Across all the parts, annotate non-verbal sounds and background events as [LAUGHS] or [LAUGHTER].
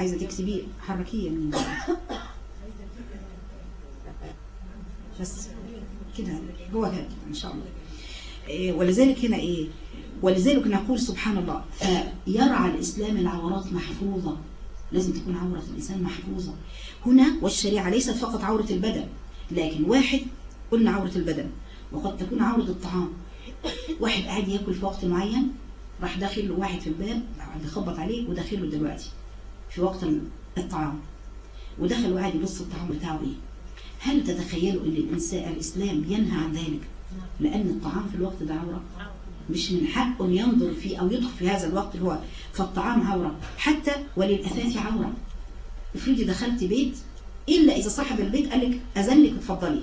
عايزة تكتبي حركية من بس كده هو كده إن شاء الله. إيه ولذلك هنا إيه ولذلك نقول سبحان الله فيرعى الإسلام العورات محفوظة. لازم تكون عورة الإنسان محفوظة. هنا والشريعة ليست فقط عورة البدن لكن واحد قلنا عورة البدن وقد تكون عورة الطعام. واحد قاعد ياكل في وقت معين راح داخل واحد في الباب يخبط عليه وداخله دلوقتي. في وقت الطعام ودخل وقاعد يبص الطعام بتاعه إيه؟ هل تتخيلوا إن الانسان الإسلام ينهى عن ذلك؟ لأن الطعام في الوقت ده عورة. مش من حقه ينظر فيه أو يدخل في هذا الوقت اللي هو فالطعام عورة. حتى وللأثاث عورة. افرضي دخلت بيت إلا إذا صاحب البيت قال لك أذن لك اتفضلي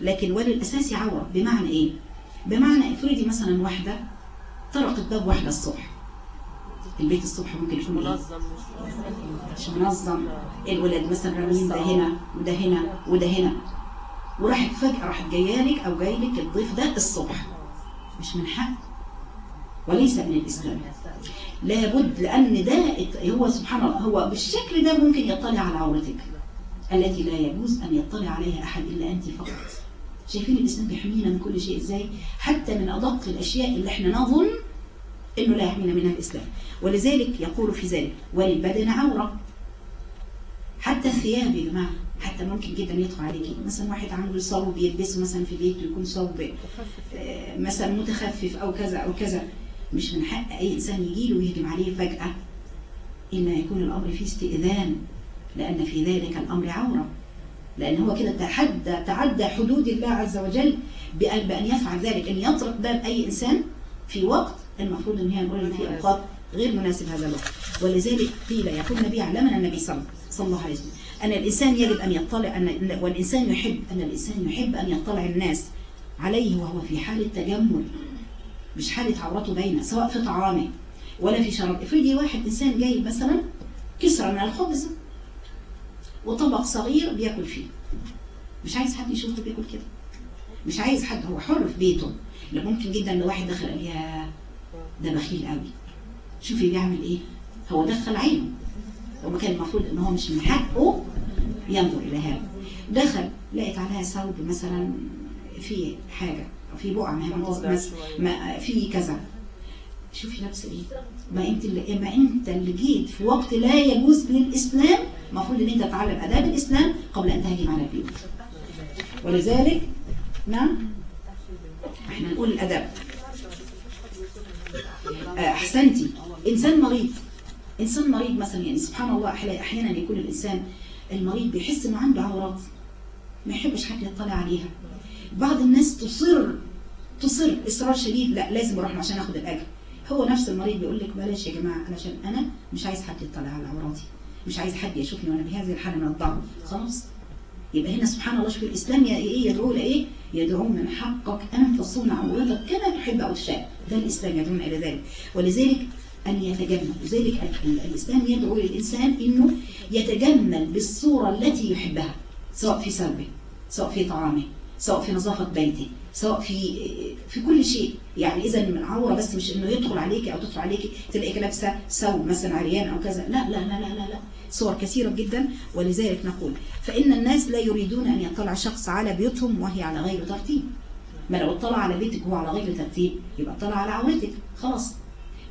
لكن وللأساس عورة. بمعنى إيه؟ بمعنى افرضي مثلا واحدة طرقت باب واحدة الصبح. البيت الصبح ممكن يكون منظم. مش منظم. الولاد مثلا رامين ده هنا وده هنا وده هنا. وراحت فجأة راحت جاية لك أو جاي لك الضيف ده الصبح. مش من حق وليس من الإسلام. لابد لأن ده هو سبحان الله هو بالشكل ده ممكن يطلع على عورتك. التي لا يجوز أن يطلع عليها أحد إلا أنت فقط. شايفين الإسلام بيحمينا من كل شيء إزاي؟ حتى من أدق الأشياء اللي إحنا نظن انه لا يحمينا منها الإسلام. ولذلك يقول في ذلك وللبدن عورة. حتى الثياب يا جماعة حتى ممكن جدا يدخل عليكي مثلا واحد عنده صوب بيلبسه مثلا في بيته يكون صوب آه، مثلا متخفف أو كذا أو كذا. مش من حق أي إنسان يجي له ويهجم عليه فجأة. الا يكون الأمر فيه استئذان لأن في ذلك الأمر عورة. لأن هو كده تحدى تعدى حدود الله عز وجل بأن, يفعل ذلك أن يطرق باب أي إنسان في وقت المفروض إن هي نقول إن في أوقات غير مناسب هذا الوقت. ولذلك قيل يقول النبي علمنا النبي صلى الله عليه وسلم أن الإنسان يجب أن يطلع أن والإنسان يحب أن الإنسان يحب أن يطلع الناس عليه وهو في حالة تجمل مش حالة عورته باينة سواء في طعامه ولا في شراب افرضي واحد إنسان جايب مثلا كسرة من الخبز وطبق صغير بياكل فيه. مش عايز حد يشوفه بياكل كده. مش عايز حد هو حر في بيته. لا ممكن جدا لو واحد دخل قال يا ده بخيل قوي. شوفي بيعمل إيه. هو دخل عينه. وما كان المفروض إن هو مش من حقه ينظر إلى هذا. دخل لقيت عليها ثوب مثلا في حاجة أو في بقعة. ما في كذا. شوفي لابسة إيه. ما أنت اللي ما أنت اللي جيت في وقت لا يجوز للاسلام المفروض إن أنت تتعلم آداب الإسلام قبل أن تهجم على البيوت ولذلك نعم إحنا نقول الآداب. احسنتي إنسان مريض. إنسان مريض مثلا يعني سبحان الله أحيانا- يكون الإنسان المريض بيحس إنه عنده عورات ما يحبش حد يطلع عليها. بعض الناس تصر تصر إصرار شديد لا لازم أروح عشان آخد الأجر. هو نفس المريض بيقول لك بلاش يا جماعة علشان أنا مش عايز حد يطلع على عوراتي مش عايز حد يشوفني وأنا بهذه الحالة من الضعف. خلاص. يبقى هنا سبحان الله شوف الإسلام يا إيه يدعو لإيه؟ يدعو من حقك أن تصون عورتك كما تحب أو تشاء. ده الإسلام يدعونا إلى ذلك. ولذلك أن يتجمل لذلك ال- ال- الإسلام يدعو للانسان إنه يتجمل بالصورة التي يحبها سواء في سلبه سواء في طعامه سواء في نظافة بيته سواء في في كل شيء. يعني إذا من عورة بس مش إنه يدخل عليكي أو تدخل عليكي تلاقيك لابسة ثوب مثلا عريان أو كذا. لا لا لا لا لا, لا. صور كثيرة جدا. ولذلك نقول فإن الناس لا يريدون أن يطلع شخص على بيوتهم وهي على غير ترتيب. ما لو اطلع على بيتك وهو على غير ترتيب يبقى اطلع على عورتك. خلاص.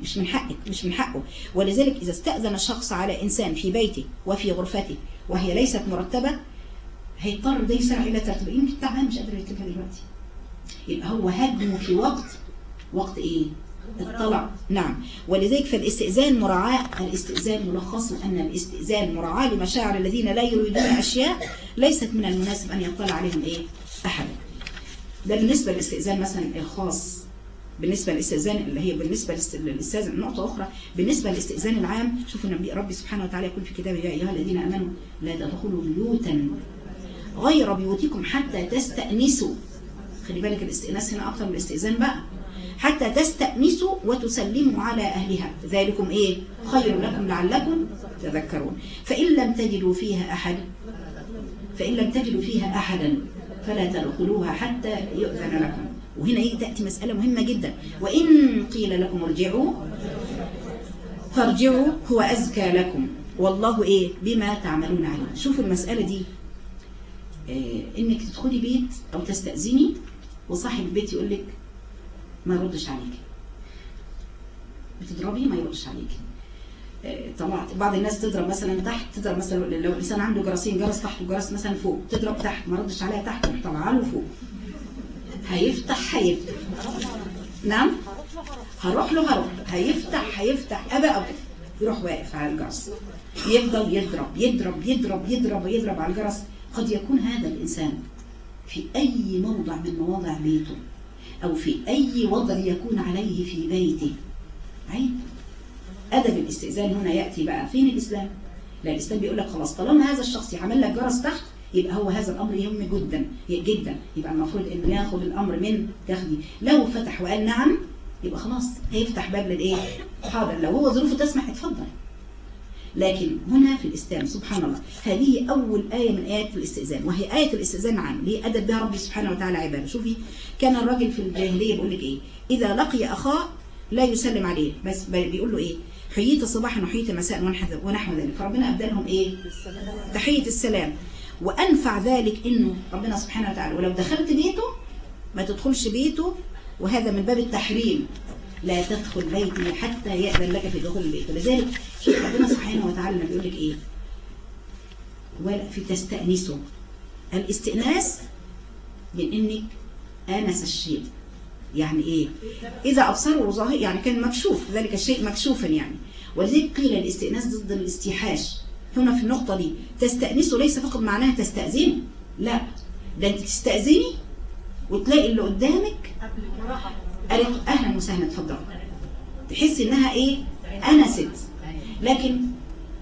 مش من حقك مش من حقه. ولذلك إذا استأذن الشخص على إنسان في بيته وفي غرفته وهي ليست مرتبة هيضطر ده يسرع إلى ترتيب. يمكن تعبان مش قادر يرتبها دلوقتي. يبقى هو هدمه في وقت. وقت إيه؟ اطلع نعم. ولذلك فالاستئذان مراعاة. الاستئذان ملخص أن الاستئذان مراعاة لمشاعر الذين لا يريدون أشياء. ليست من المناسب أن يطلع عليهم إيه؟ أحد ده بالنسبة للاستئذان مثلا الخاص بالنسبة للاستئذان اللي هي بالنسبة للاست- للاستئذان نقطة أخرى بالنسبة للاستئذان العام شوفوا النبي ربي سبحانه وتعالى يقول في كتابه يا أيها الذين آمنوا لا تدخلوا بيوتا غير بيوتكم حتى تستأنسوا. خلي بالك الاستئناس هنا أكتر من الاستئذان بقى. حتى تستأنسوا وتسلموا على أهلها. ذلكم إيه؟ خير لكم لعلكم تذكرون. فإن لم تجدوا فيها أحد فإن لم تجدوا فيها أحدا فلا تدخلوها حتى يؤذن لكم. وهنا تأتي مسألة مهمة جدا. وإن قيل لكم ارجعوا فارجعوا هو أزكى لكم. والله إيه؟ بما تعملون عليم شوفوا المسألة دي. إيه إنك تدخلي بيت أو تستأذني وصاحب البيت يقول لك ما يردش عليك. بتضربي ما يردش عليك. طلعت بعض الناس تضرب مثلا تحت تضرب مثلا لو الانسان عنده جرسين جرس تحت وجرس مثلا فوق تضرب تحت ما ردش عليها تحت طلع له فوق هيفتح هيفتح. نعم؟ هروح له هروح. هيفتح هيفتح. أبا أبا يروح واقف على الجرس. يفضل يضرب يضرب يضرب يضرب يضرب على الجرس. قد يكون هذا الإنسان في أي موضع من مواضع بيته أو في أي وضع يكون عليه في بيته. عيب. أدب الاستئذان هنا يأتي بقى فين الإسلام؟ لا الإسلام بيقول لك خلاص طالما هذا الشخص يعمل لك جرس تحت يبقى هو هذا الأمر يهم جدا جدا. يبقى المفروض إنه ياخد الأمر من تاخدي لو فتح وقال نعم يبقى خلاص هيفتح باب للإيه؟ حاضر. لو هو ظروفه تسمح اتفضل. لكن هنا في الإسلام سبحان الله هذه أول آية من آيات الاستئذان وهي آية الاستئذان عام. ليه؟ أدب بها ربي سبحانه وتعالى عباده. شوفي كان الراجل في الجاهلية بيقول لك إيه؟ إذا لقي أخاه لا يسلم عليه. بس بيقول له إيه؟ حييت صباحا وحييت مساء ونحو ذلك. فربنا أبدلهم إيه؟ تحية السلام. وأنفع ذلك إنه ربنا سبحانه وتعالى ولو دخلت بيته ما تدخلش بيته. وهذا من باب التحريم. لا تدخل بيتي حتى يأذن لك في دخول البيت. ولذلك شوف ربنا سبحانه وتعالى بيقول لك إيه؟ ولا في تستأنسه. الاستئناس من إنك آنس الشيء. يعني إيه؟ إذا أبصروا ظاهر يعني كان مكشوف ذلك الشيء مكشوفا يعني. ولذلك قيل الاستئناس ضد الاستيحاش. هنا في النقطة دي تستأنسه ليس فقط معناها تستأذنه لا. ده أنت تستأذني وتلاقي اللي قدامك قالت أهلا وسهلا اتفضل. تحس إنها إيه؟ انست لكن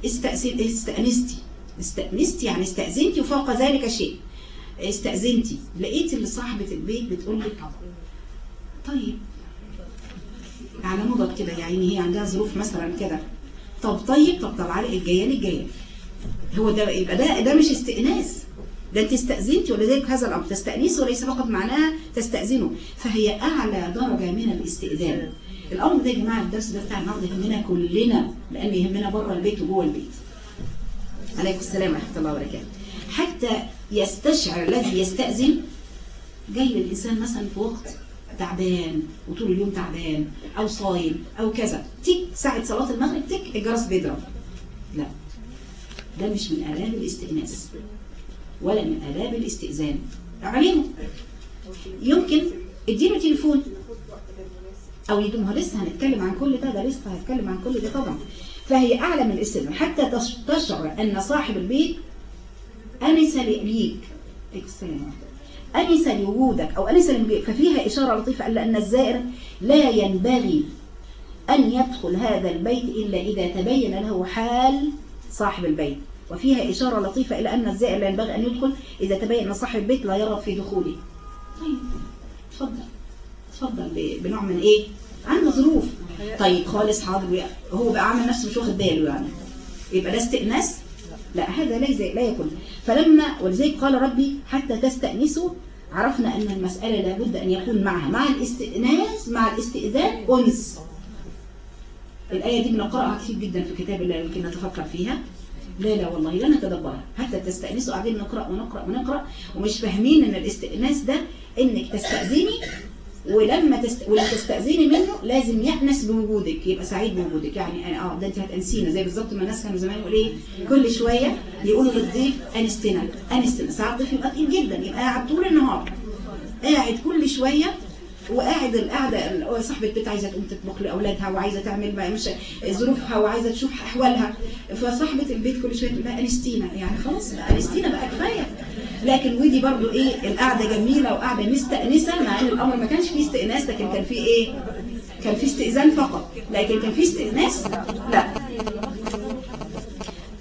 استأنستي. استأنستي يعني استأذنتي وفوق ذلك شيء. استأذنتي. لقيت اللي صاحبة البيت بتقول لك طيب. على نضب كده يعني هي عندها ظروف مثلا كده. طب طيب طب تعالي الجايه لي الجاية. هو ده يبقى ده ده مش استئناس. ده انت استأذنتي ولذلك هذا الأمر تستأنيس وليس فقط معناها تستأذنه. فهي أعلى درجة من الاستئذان. الأمر ده يا جماعة الدرس ده بتاع النهارده يهمنا كلنا لأن يهمنا بره البيت وجوه البيت. عليكم السلام ورحمة الله وبركاته. حتى يستشعر الذي يستأذن جاي الإنسان مثلا في وقت تعبان وطول اليوم تعبان أو صايم أو كذا. تيك ساعة صلاة المغرب تيك الجرس بيضرب. لا. ده مش من آلام الاستئناس ولا من آداب الاستئذان. علمه يمكن اديله تليفون. أو يدومها لسه هنتكلم عن كل ده ده لسه هنتكلم عن كل ده طبعا. فهي أعلى من الاستئذان. حتى تشعر أن صاحب البيت أنس ليك السلام. انس لوجودك انس للبيت ففيها إشارة لطيفة الا أن الزائر لا ينبغي أن يدخل هذا البيت إلا إذا تبين له حال صاحب البيت. وفيها إشارة لطيفة إلى أن الزائر لا ينبغي أن يدخل إذا تبين أن صاحب البيت لا يرغب في دخوله. طيب تفضل. تفضل بنوع من إيه؟ عنده ظروف. طيب خالص حاضر. هو بقى عامل نفسه مش واخد باله يعني. يبقى ده استئناس لا هذا ليس لا يكون. فلما ولذلك قال ربي حتى تستأنسوا عرفنا أن المسألة لابد أن يكون معها مع الاستئناس مع الاستئذان أنس الآية دي بنقرأها كثير جدا في كتاب الله يمكن نتفكر فيها. لا لا والله لا نتدبرها. حتى تستأنسوا قاعدين نقرأ ونقرأ ونقرأ ومش فاهمين أن الاستئناس ده إنك تستأذني ولما تست... ولما تستأذني منه لازم يأنس بوجودك يبقى سعيد بوجودك. يعني آه ده أنت هتأنسينا. زي بالظبط ما الناس كانوا زمان يقولوا إيه كل شوية يقولوا للضيف أنستنا. أنستنا ساعات الضيف يبقى تقيل جدا. يبقى قاعد طول النهار. قاعد كل شوية وقاعد القعدة صاحبة البيت عايزة تقوم تطبخ لأولادها وعايزة تعمل بقى مش ظروفها وعايزة تشوف أحوالها. فصاحبة البيت كل شوية تقول لها أنستينا. يعني خلاص بقى أنستينا بقى كفاية. لكن ودي برضو إيه القعدة جميلة وقعدة مستأنسة مع إن الأمر ما كانش فيه استئناس لكن كان فيه إيه؟ كان فيه استئذان فقط. لكن كان فيه استئناس؟ لا.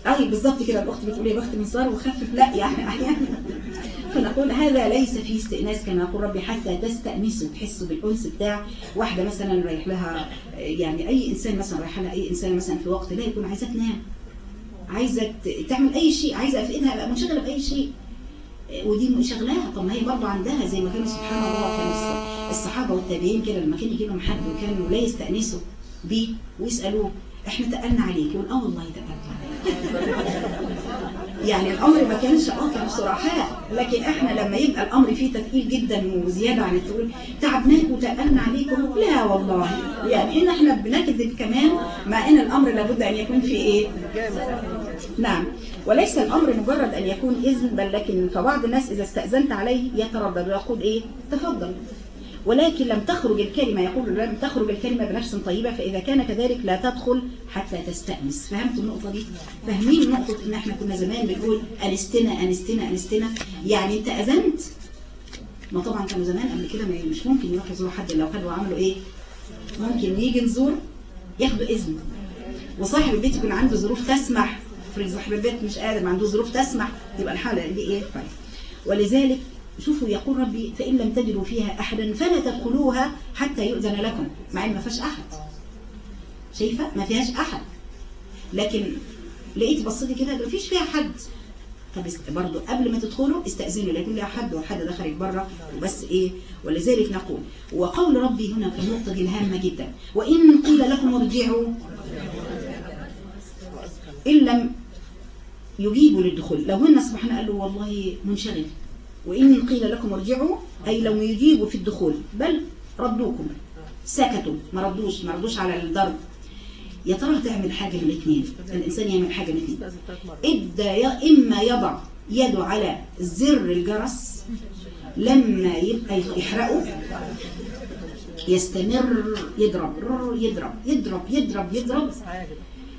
أي بالظبط كده الأخت بتقول يا بخت من صار وخفف. لا يعني أحيانا. فنقول هذا ليس فيه استئناس كما يقول ربي حتى تستأنسوا تحسوا بالأنس بتاع واحدة مثلا رايح لها يعني أي إنسان مثلا رايح لها أي إنسان مثلا في وقت لا يكون عايزة تنام عايزة تعمل أي شيء عايزة بقى منشغلة بأي شيء. ودي شغلاها. طب ما هي برضه عندها زي ما كانوا سبحان الله كانوا الصحابة والتابعين كده لما كان يجي لهم حد وكانوا لا يستأنسوا بيه ويسألوه إحنا تقلنا عليك. يقول آه والله تقلنا عليك. [LAUGHS] يعني الأمر ما كانش آه كان صراحاء لكن إحنا لما يبقى الأمر فيه تثقيل جدا وزيادة عن التقول تعبناك وتقلنا عليكم لا والله. يعني إن إحنا بنكذب كمان مع إن الأمر لابد أن يكون في إيه؟ نعم. وليس الأمر مجرد أن يكون إذن بل لكن فبعض الناس إذا استأذنت عليه يتردد ويقول إيه؟ تفضل. ولكن لم تخرج الكلمة يقول لم تخرج الكلمة بنفس طيبة فإذا كان كذلك لا تدخل حتى تستأنس. فهمتوا النقطة دي؟ فاهمين نقطة إن إحنا كنا زمان بنقول أنستنا أنستنا أنستنا يعني أنت أذنت. ما طبعا كانوا زمان قبل كده مش ممكن يروحوا يزوروا حد لو كانوا عملوا إيه؟ ممكن نيجي نزور ياخدوا إذن. وصاحب البيت يكون عنده ظروف تسمح فريق صاحب البيت مش قادر ما عنده ظروف تسمح يبقى الحالة دي إيه؟ طيب. ولذلك شوفوا يقول ربي فإن لم تجدوا فيها أحدا فلا تدخلوها حتى يؤذن لكم مع إن ما فيهاش أحد. شايفة؟ ما فيهاش أحد. لكن لقيت بصيتي كده ما فيش فيها حد. طب برضو قبل ما تدخلوا استأذنوا لا يكون لها حد وحد دخلت بره وبس إيه؟ ولذلك نقول وقول ربي هنا في النقطة دي الهامة جدا وإن قيل لكم ارجعوا. إن لم يجيبوا للدخول. لو هن سبحانه قالوا والله منشغل. وإن قيل لكم ارجعوا أي لو يجيبوا في الدخول. بل ردوكم. سكتوا. ما ردوش ما ردوش على الضرب. يا ترى تعمل حاجة من الاثنين الإنسان يعمل حاجة من الاثنين إدى ي- إما يضع يده على زر الجرس لما يبقى يحرقه يستمر يضرب يضرب يضرب يضرب يضرب.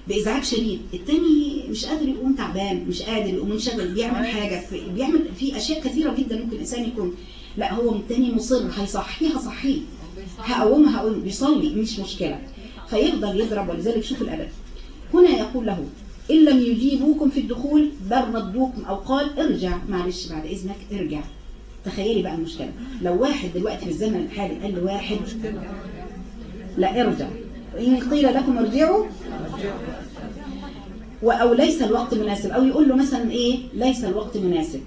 بإزعاج شديد التاني مش قادر يقوم تعبان مش قادر يقوم منشغل بيعمل حاجة في بيعمل في أشياء كثيرة جدا ممكن الإنسان يكون. لا هو التاني مصر هيصحيه. هصحيه هقومه هقوم بيصلي مش مشكلة. فيفضل يضرب ولذلك شوف الأدب. هنا يقول له إن لم يجيبوكم في الدخول بل ردوكم أو قال ارجع معلش بعد إذنك ارجع. تخيلي بقى المشكلة. لو واحد دلوقتي في الزمن الحالي قال لواحد لا ارجع. وإن قيل لكم ارجعوا. أو ليس الوقت مناسب. أو يقول له مثلا إيه؟ ليس الوقت مناسب.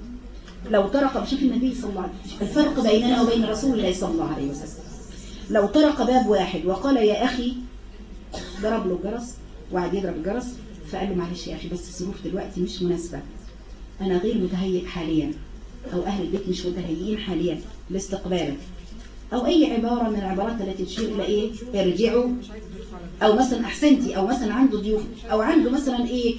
لو طرق بشوف النبي صلى الله عليه وسلم الفرق بيننا وبين رسول الله صلى الله عليه وسلم. لو طرق باب واحد وقال يا أخي ضرب له الجرس وقعد يضرب الجرس فقال له معلش يا أخي بس الظروف دلوقتي مش مناسبة. أنا غير متهيئ حاليا أو أهل البيت مش متهيئين حاليا لاستقبالك. أو أي عبارة من العبارات التي تشير إلى إيه؟ ارجعوا. أو مثلا أحسنتي أو مثلا عنده ضيوف أو عنده مثلا إيه؟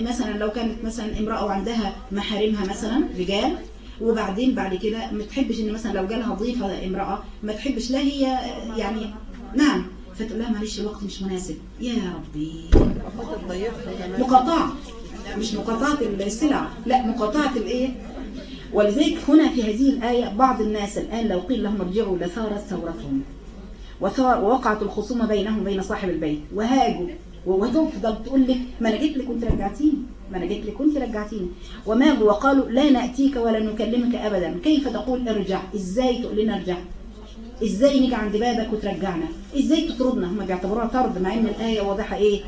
مثلا لو كانت مثلا امرأة وعندها محارمها مثلا رجال. وبعدين بعد كده ما تحبش إن مثلا لو جالها ضيفة امرأة ما تحبش لا هي يعني نعم. فتقول لها معلش الوقت مش مناسب. يا ربي. مقاطعة. مش مقاطعة السلع لا مقاطعة الإيه؟ ولذلك هنا في هذه الآية بعض الناس الآن لو قيل لهم ارجعوا لثارت ثورتهم. وثار ووقعت الخصومة بينهم وبين صاحب البيت. وهاجوا. وتفضل تقول لك ما أنا جيت لك كنت رجعتيني ما أنا جيت لك كنت رجعتيني وماجوا وقالوا لا نأتيك ولا نكلمك أبدا. كيف تقول ارجع إزاي تقول لنا ارجع إزاي نيجي عند بابك وترجعنا؟ إزاي تطردنا؟ هم بيعتبروها طرد مع إن الآية واضحة إيه؟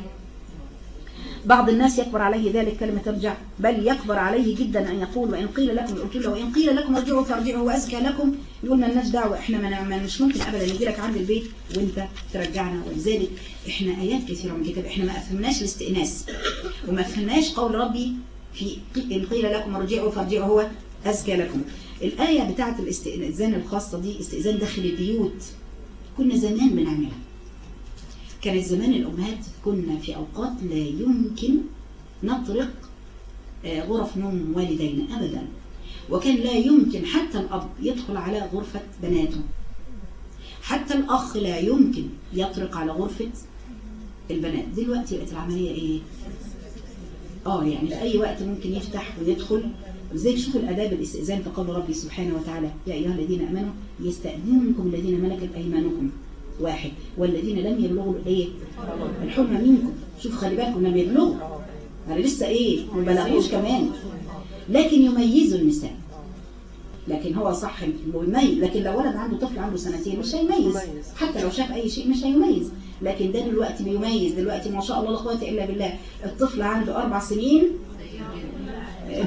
بعض الناس يكبر عليه ذلك كلمة ارجع بل يكبر عليه جدا أن يقول وإن قيل لكم له وإن قيل لكم ارجعوا فارجعوا وأزكى لكم. يقول ما لناش دعوة إحنا ما مش ممكن أبدا نجي لك عند البيت وأنت ترجعنا. ولذلك إحنا آيات كثيرة من الكتاب إحنا ما أفهمناش الاستئناس وما فهمناش قول ربي في إن قيل لكم أرجعوا فارجعوا هو أزكى لكم. الآية بتاعت الاستئذان الخاصة دي استئذان داخل البيوت. كنا زمان بنعملها. كانت زمان الأمهات كنا في أوقات لا يمكن نطرق آه، غرف نوم والدينا أبدا. وكان لا يمكن حتى الأب يدخل على غرفة بناته. حتى الأخ لا يمكن يطرق على غرفة البنات. دلوقتي بقت العملية إيه؟ آه يعني في أي وقت ممكن يفتح ويدخل. زي شوفوا الآداب الاستئذان في قول ربي سبحانه وتعالى؟ يا أيها الذين آمنوا يستأذنكم الذين ملكت أيمانكم. واحد. والذين لم يبلغوا الايه الحلم منكم. شوف خلي بالكم لم يبلغوا. أنا لسه إيه؟ ما بلغوش كمان. لكن يميزوا النساء لكن هو صح يميز لكن لو ولد عنده طفل عنده سنتين مش هيميز. حتى لو شاف أي شيء مش هيميز. لكن ده دلوقتي بيميز. دلوقتي ما شاء الله لا قوة إلا بالله. الطفل عنده أربع سنين.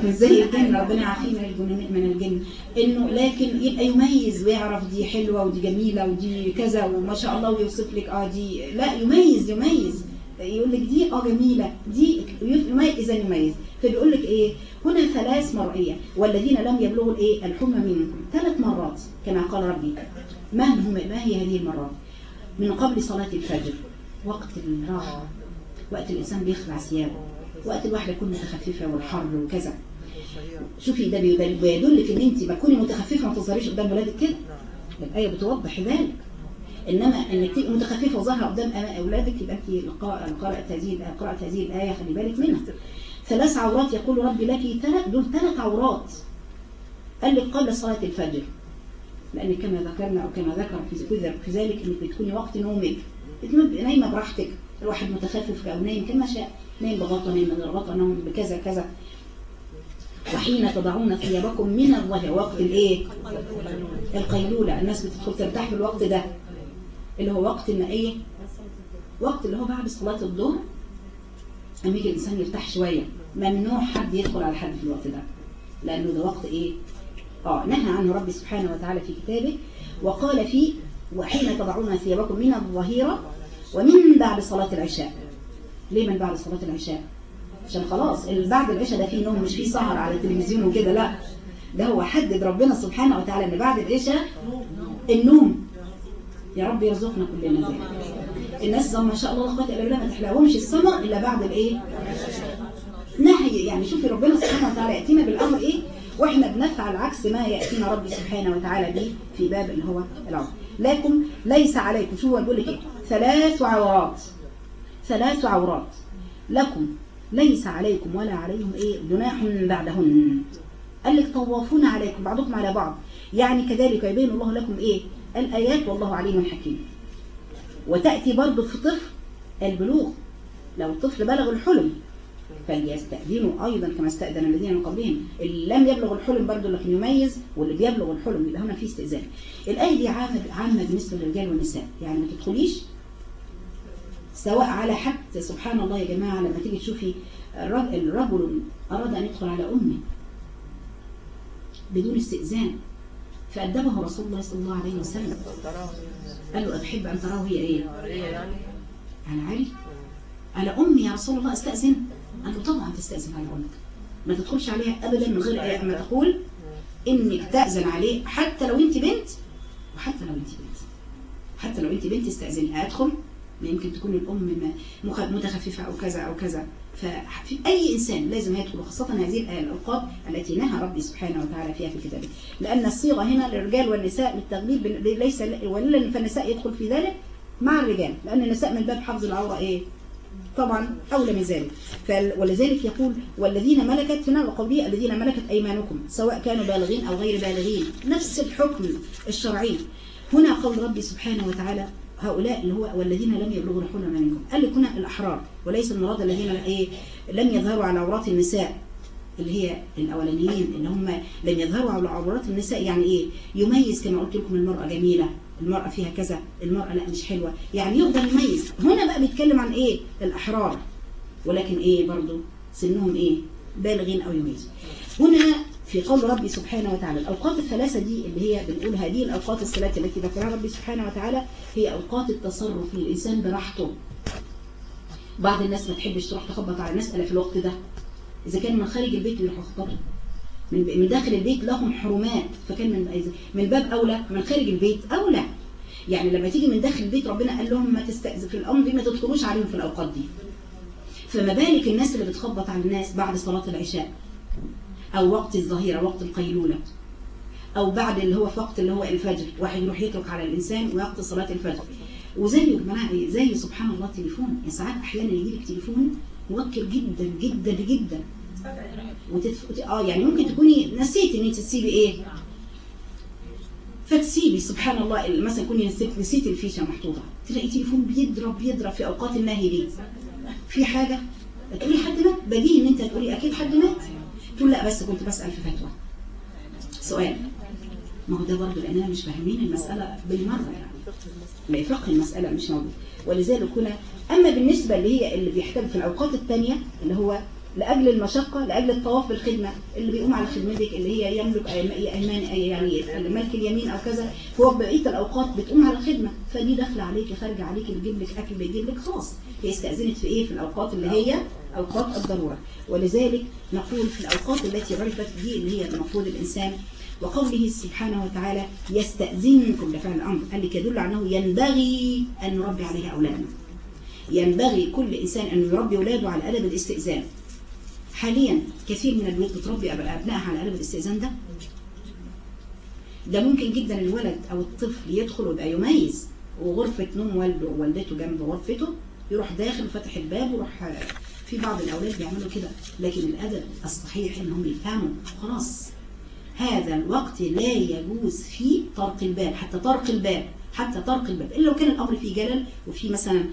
زي الجن ربنا يعافينا من الجن؟ انه لكن يبقى يميز ويعرف دي حلوة ودي جميلة ودي كذا وما شاء الله ويوصف لك آه دي لا يميز يميز. يقول لك دي آه جميلة. دي يميز إذا يميز. فبيقول لك إيه؟ هنا ثلاث مرئية والذين لم يبلغوا الإيه؟ الحمى منكم. ثلاث مرات كما قال ربي. ما هم ما هي هذه المرات؟ من قبل صلاة الفجر وقت الراحه وقت الإنسان بيخلع ثيابه. وقت الواحدة تكون متخففة والحر وكذا. شوفي ده بيدل- بيدلك إن انت بتكوني متخففة ما تظهريش قدام ولادك كده. الآية بتوضح ذلك. إنما إنك تبقي متخففة وظاهرة قدام أولادك يبقى انت قراءه قراءه هذه قراءة هذه الايه خلي بالك منها. ثلاث عورات يقول ربي لك ثلاث دول ثلاث عورات. قال لك قبل صلاة الفجر. لأن كما ذكرنا أو كما ذكر في ذلك إنك بتكوني وقت نومك. نايمة براحتك. الواحد متخفف أو نايم كما شاء. بغطا نايم من نوم بكذا كذا وحين تضعون ثيابكم من الظهر وقت الإيه؟ القيلولة. الناس بتدخل ترتاح في الوقت ده. اللي هو وقت ما إيه؟ وقت اللي هو بعد صلاة الظهر. لما يجي الإنسان يرتاح شوية. ممنوع حد يدخل على حد في الوقت ده. لأنه ده وقت إيه؟ آه نهى عنه ربي سبحانه وتعالى في كتابه. وقال فيه وحين تضعون ثيابكم من الظهيرة ومن بعد صلاة العشاء. ليه من بعد صلاة العشاء؟ عشان خلاص بعد العشاء ده فيه نوم مش فيه سهر على التلفزيون وكده لا. ده هو حدد ربنا سبحانه وتعالى إن بعد العشاء النوم. يا رب يرزقنا كلنا ذلك الناس ما شاء الله قوه الا بالله ما تحلاهمش السماء إلا بعد الإيه؟ نهي. يعني شوفي ربنا سبحانه وتعالى يأتينا بالأمر إيه؟ وإحنا بنفعل عكس ما يأتينا ربي سبحانه وتعالى به في باب اللي هو العمر لكن ليس عليكم شو هو بيقول لك إيه؟ ثلاث عورات. ثلاث عورات لكم ليس عليكم ولا عليهم إيه جناح بعدهن. قال لك طوافون عليكم بعضكم على بعض. يعني كذلك يبين الله لكم إيه؟ الآيات والله عليم حكيم. وتأتي برضه في طفل البلوغ. لو الطفل بلغ الحلم فليستأذنوا أيضا كما استأذن الذين من قبلهم. اللي لم يبلغ الحلم برضه لكن يميز واللي بيبلغ الحلم يبقى هنا في استئذان. الآية دي عامة بالنسبة للرجال والنساء. يعني ما تدخليش سواء على حتى سبحان الله يا جماعة لما تيجي تشوفي الرجل, أراد أن يدخل على أمه بدون استئذان فأدبه رسول الله صلى الله عليه وسلم. قال له أحب أن تراه هي إيه؟ على علي. على أمي يا رسول الله أستأذن؟ قال له طبعا تستأذن على أمك. ما تدخلش عليها أبدا من غير ما تقول إنك تأذن عليه حتى لو أنت بنت وحتى لو أنت بنت. حتى لو أنت بنت استأذني. أدخل؟ يمكن تكون الأم مخ- متخففة أو كذا أو كذا. ففي أي إنسان لازم يدخل خاصة هذه الأوقات التي نهى ربي سبحانه وتعالى فيها في كتابه. لأن الصيغة هنا للرجال والنساء للتغليب ليس ولا فالنساء يدخل في ذلك مع الرجال. لأن النساء من باب حفظ العورة إيه؟ طبعا أولى من ذلك. ولذلك يقول والذين ملكت هنا وقوله الذين ملكت أيمانكم سواء كانوا بالغين أو غير بالغين. نفس الحكم الشرعي. هنا قول ربي سبحانه وتعالى هؤلاء اللي هو والذين لم يبلغوا الحلم منكم. قال لك هنا الأحرار وليس المراد الذين إيه لم يظهروا على عورات النساء اللي هي الأولانيين اللي هم لم يظهروا على عورات النساء. يعني إيه؟ يميز كما قلت لكم المرأة جميلة المرأة فيها كذا المرأة لا مش حلوة. يعني يقدر يميز. هنا بقى بيتكلم عن إيه؟ الأحرار. ولكن إيه برضو؟ سنهم إيه؟ بالغين أو يميز. هنا في قول ربي سبحانه وتعالى. الأوقات الثلاثة دي اللي هي بنقول هذه الأوقات الثلاثة التي ذكرها ربي سبحانه وتعالى هي أوقات التصرف للإنسان براحته. بعض الناس ما تحبش تروح تخبط على الناس إلا في الوقت ده؟ إذا كان من خارج البيت بيروحوا يخبطوا من داخل البيت لهم حرمات. فكان من من باب أولى من خارج البيت أولى. يعني لما تيجي من داخل البيت ربنا قال لهم ما تستأذن في الأمر ما تدخلوش عليهم في الأوقات دي. فما بالك الناس اللي بتخبط على الناس بعد صلاة العشاء؟ أو وقت الظهيرة وقت القيلولة. أو بعد اللي هو في وقت اللي هو الفجر واحد يروح يترك على الإنسان وقت صلاة الفجر. وزي زي سبحان الله تليفون. يعني ساعات أحيانا يجي لك تليفون موكل جدا جدا جدا. وتتف... آه يعني ممكن تكوني نسيتي إن أنت تسيبي إيه؟ فتسيبي سبحان الله مثلا تكوني نسيت نسيتي الفيشة محطوطة. تلاقي تليفون بيضرب بيضرب في أوقات النهي دي. في حاجة؟ تقولي حد مات بديهي إن أنت تقولي أكيد حد مات. تقول لا بس كنت بسأل في فتوى. سؤال. ما هو ده برضه لاننا مش فاهمين المسألة بالمرة يعني. فقه المسألة مش موجود. ولذلك هنا أما بالنسبة اللي هي اللي بيحتاج في الأوقات الثانية اللي هو لأجل المشقة لأجل الطواف بالخدمة اللي بيقوم على خدمتك اللي هي يملك أيمان يعني ملك اليمين أو كذا هو بقية الأوقات بتقوم على الخدمة. فدي داخلة عليك خارجة عليك بتجيب لك أكل بيجيب لك خلاص هي استأذنت في إيه؟ في الأوقات اللي هي أوقات الضرورة. ولذلك نقول في الأوقات التي عرفت دي اللي هي المفروض الإنسان وقوله سبحانه وتعالى يستأذنكم لفعل الأمر. قال لك يدل على أنه ينبغي أن نربي عليه أولادنا ينبغي كل إنسان أن يربي أولاده على أدب الاستئذان. حاليا كثير من البيوت بتربي أبنائها على أدب الاستئذان ده. ده ممكن جدا الولد أو الطفل يدخل ويبقى يميز وغرفة نوم والده ووالدته جنب غرفته يروح داخل وفتح الباب ويروح في بعض الأولاد بيعملوا كده. لكن الأدب الصحيح إنهم يفهموا. خلاص. هذا الوقت لا يجوز فيه طرق الباب حتى طرق الباب حتى طرق الباب. إلا لو كان الأمر فيه جلل وفي مثلا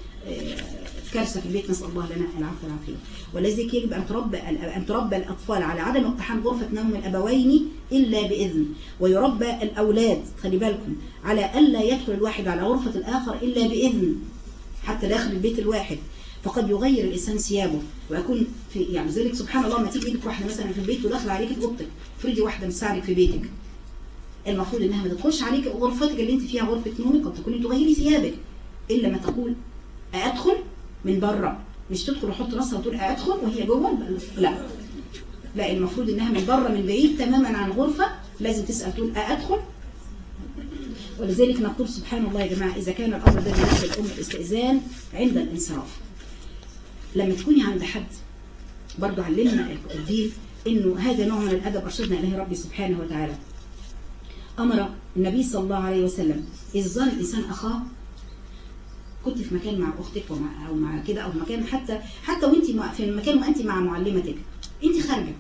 كارثة في البيت نسأل الله لنا العفو والعافية. ولذلك يجب أن تربى أن تربى الأطفال على عدم اقتحام غرفة نوم الأبوين إلا بإذن. ويربى الأولاد خلي بالكم على ألا يدخل الواحد على غرفة الآخر إلا بإذن. حتى داخل البيت الواحد. فقد يغير الإنسان ثيابه. ويكون في يعني ذلك سبحان الله ما تيجي لك واحدة مثلا في البيت وداخل عليك في أوضتك. فريدي واحدة مساعدك في بيتك. المفروض إنها ما تدخلش عليك غرفتك اللي أنت فيها غرفة نومك قد تكوني تغيري ثيابك. إلا ما تقول أدخل من بره. مش تدخل وحط راسها وتقول ادخل وهي جوه لا. لا المفروض إنها من بره من بعيد تماما عن غرفة لازم تسأل تقول أدخل. ولذلك نقول سبحان الله يا جماعة إذا كان الأمر ده بالنسبة لأم الاستئذان عند الانصراف. لما تكوني عند حد برضو علمنا الدين إنه هذا نوع من الأدب أرشدنا إليه ربي سبحانه وتعالى. أمر النبي صلى الله عليه وسلم اذا زار الإنسان أخاه كنت في مكان مع أختك ومع أو مع كده أو مكان حتى حتى وانت في المكان وانت مع معلمتك. انت خارجة.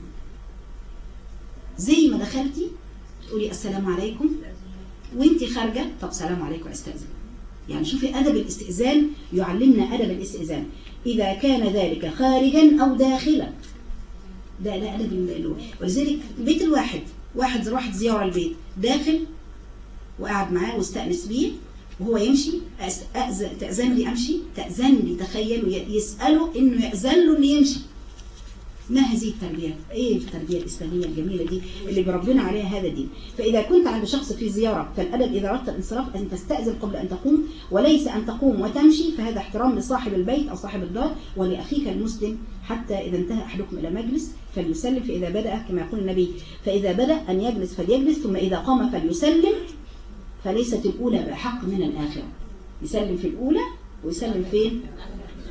زي ما دخلتي تقولي السلام عليكم. وانت خارجة طب سلام عليكم استاذن يعني شوفي أدب الاستئذان يعلمنا أدب الاستئذان. إذا كان ذلك خارجا أو داخلا. ده لا أدب ولذلك بيت الواحد واحد واحد زيارة البيت داخل وقعد معاه واستأنس بيه وهو يمشي تأذن لي أمشي تأذن لي تخيلوا يسأله إنه يأذن له إنه يمشي. ما هذه التربية؟ إيه التربية الإسلامية الجميلة دي اللي بربنا عليها هذا الدين؟ فإذا كنت عند شخص في زيارة فالأدب إذا أردت الانصراف أن تستأذن قبل أن تقوم وليس أن تقوم وتمشي فهذا احترام لصاحب البيت أو صاحب الدار ولأخيك المسلم حتى إذا انتهى أحدكم إلى مجلس فليسلم فإذا بدأ كما يقول النبي فإذا بدأ أن يجلس فليجلس ثم إذا قام فليسلم فليست الأولى بأحق من الآخرة. يسلم في الأولى ويسلم فين؟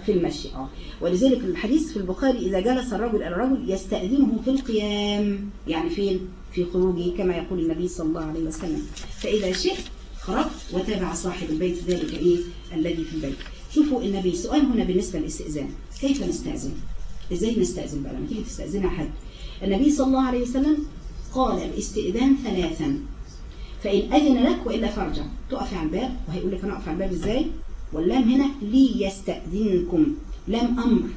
في المشي. آه. ولذلك الحديث في البخاري إذا جلس الرجل الرجل يستأذنه في القيام. يعني فين؟ في خروجه كما يقول النبي صلى الله عليه وسلم. فإذا شئت خرجت وتابع صاحب البيت ذلك إيه؟ الذي في البيت. شوفوا النبي سؤال هنا بالنسبة للاستئذان. كيف نستأذن؟ إزاي نستأذن بقى؟ لما تيجي تستأذن أحد. النبي صلى الله عليه وسلم قال الاستئذان ثلاثا. فإن أذن لك وإلا فارجع. تقف على الباب وهيقول لك أنا أقف على الباب إزاي؟ واللام هنا ليستأذنكم. لام أمر.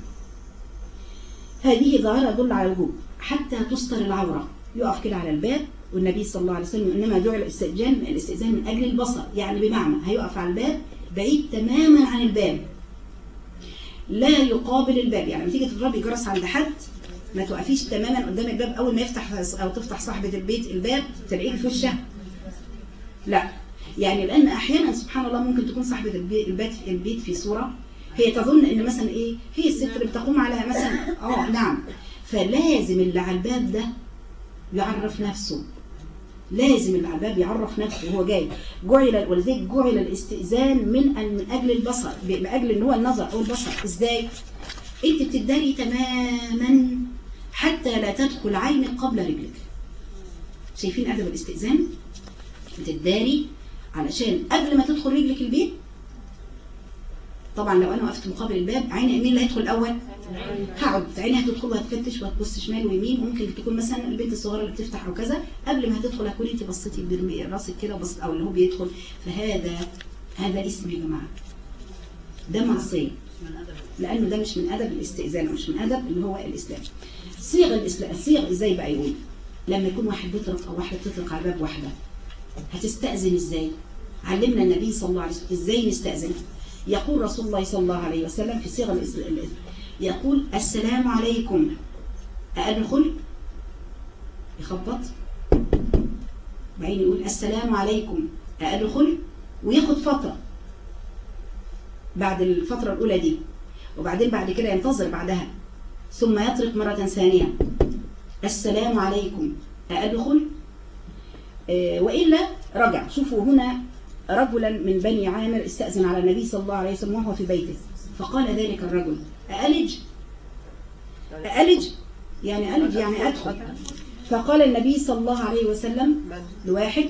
هذه ظاهرة تدل على الوجوب. حتى تستر العورة. يقف كده على الباب والنبي صلى الله عليه وسلم إنما جعل الاستئذان الاستئذان من أجل البصر يعني بمعنى هيقف على الباب بعيد تماما عن الباب. لا يقابل الباب. يعني لما تيجي تضربي جرس عند حد ما توقفيش تماما قدام الباب. أول ما يفتح أو تفتح صاحبة البيت الباب تلاقيه في وشها. لا. يعني لأن أحيانا سبحان الله ممكن تكون صاحبة البيت البيت في صورة هي تظن إن مثلا إيه هي الست اللي بتقوم على مثلا. آه نعم. فلازم اللي على الباب ده يعرف نفسه. لازم اللي على الباب يعرف نفسه وهو جاي. جعل ولذلك جعل الاستئذان من من أجل البصر من أجل إن هو النظر أو البصر. إزاي؟ أنت بتداري تماما حتى لا تدخل عينك قبل رجلك. شايفين أدب الاستئذان؟ بتداري علشان قبل ما تدخل رجلك البيت. طبعا لو أنا وقفت مقابل الباب عيني مين اللي هيدخل الأول هقعد. عيني هتدخل وهتفتش وهتبص شمال ويمين. ممكن تكون مثلا البنت الصغيرة اللي بتفتح أو كذا. قبل ما هتدخل هتكون أنت بصيتي براسك كده وبص أو اللي هو بيدخل. فهذا هذا اسم يا جماعة. ده معصية. لأنه ده مش من أدب الاستئذان مش من أدب اللي هو الإسلام. صيغ الاسلام الصيغ إزاي بقى يقول؟ لما يكون واحد بيطرق أو واحدة بتطرق على باب واحدة. هتستأذن إزاي؟ علمنا النبي صلى الله عليه وسلم إزاي نستأذن؟ يقول رسول الله صلى الله عليه وسلم في صيغه يقول السلام عليكم. أدخل يخبط. بعدين يقول السلام عليكم. أدخل وياخد فترة. بعد الفترة الأولى دي. وبعدين بعد كده ينتظر بعدها. ثم يطرق مرة ثانية. السلام عليكم. آه، وإلا رجع. شوفوا هنا رجلا من بني عامر استأذن على النبي صلى الله عليه وسلم وهو في بيته. فقال ذلك الرجل. أألج؟ أألج؟ يعني ألج يعني أدخل. فقال النبي صلى الله عليه وسلم لواحد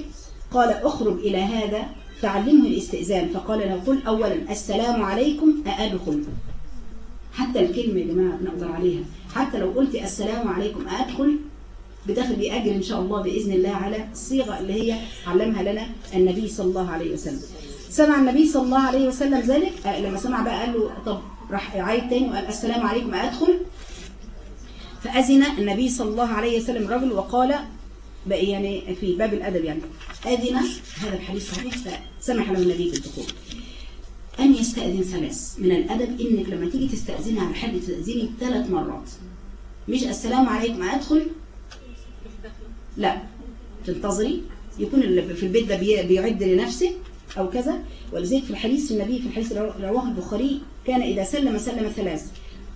قال اخرج إلى هذا فعلمه الاستئذان. فقال له قل أولا السلام عليكم أأدخل. حتى الكلمة يا جماعة نقدر عليها. حتى لو قلت السلام عليكم أدخل. بدخل بأجر إن شاء الله بإذن الله على الصيغة اللي هي علمها لنا النبي صلى الله عليه وسلم. سمع النبي صلى الله عليه وسلم ذلك؟ آه، لما سمع بقى قال له طب راح عايد تاني وقال السلام عليكم أدخل. فأذن النبي صلى الله عليه وسلم الرجل وقال يعني في باب الأدب يعني أذن هذا الحديث صحيح فسمح له النبي بالدخول. أن يستأذن ثلاث. من الأدب إنك لما تيجي تستأذني على حد تستأذني ثلاث مرات. مش السلام عليكم أدخل. لا. تنتظري. يكون اللي في البيت ده بي- بيعد لنفسه أو كذا. ولذلك في الحديث النبي في الحديث رواه البخاري كان إذا سلم سلم ثلاث.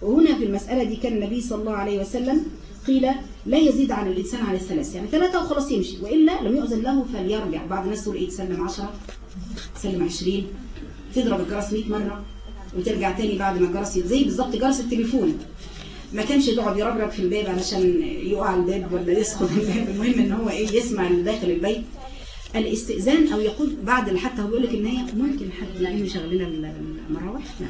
وهنا في المسألة دي كان النبي صلى الله عليه وسلم قيل لا يزيد عن الإنسان عن الثلاث. يعني ثلاثة وخلاص يمشي. وإلا لم يؤذن له فليرجع. بعض الناس تقول إيه؟ تسلم عشرة تسلم عشرين. تضرب الجرس 100 مرة وترجع تاني بعد ما الجرس زي بالظبط جرس التليفون. ما كانش يقعد يربرب في الباب علشان يقع الباب ولا يسقط الباب. المهم إن هو إيه يسمع اللي داخل البيت. الاستئذان أو يقول بعد حتى هو بيقول لك إن هي ممكن حد يقوم يشغل لنا المراوح. نعم.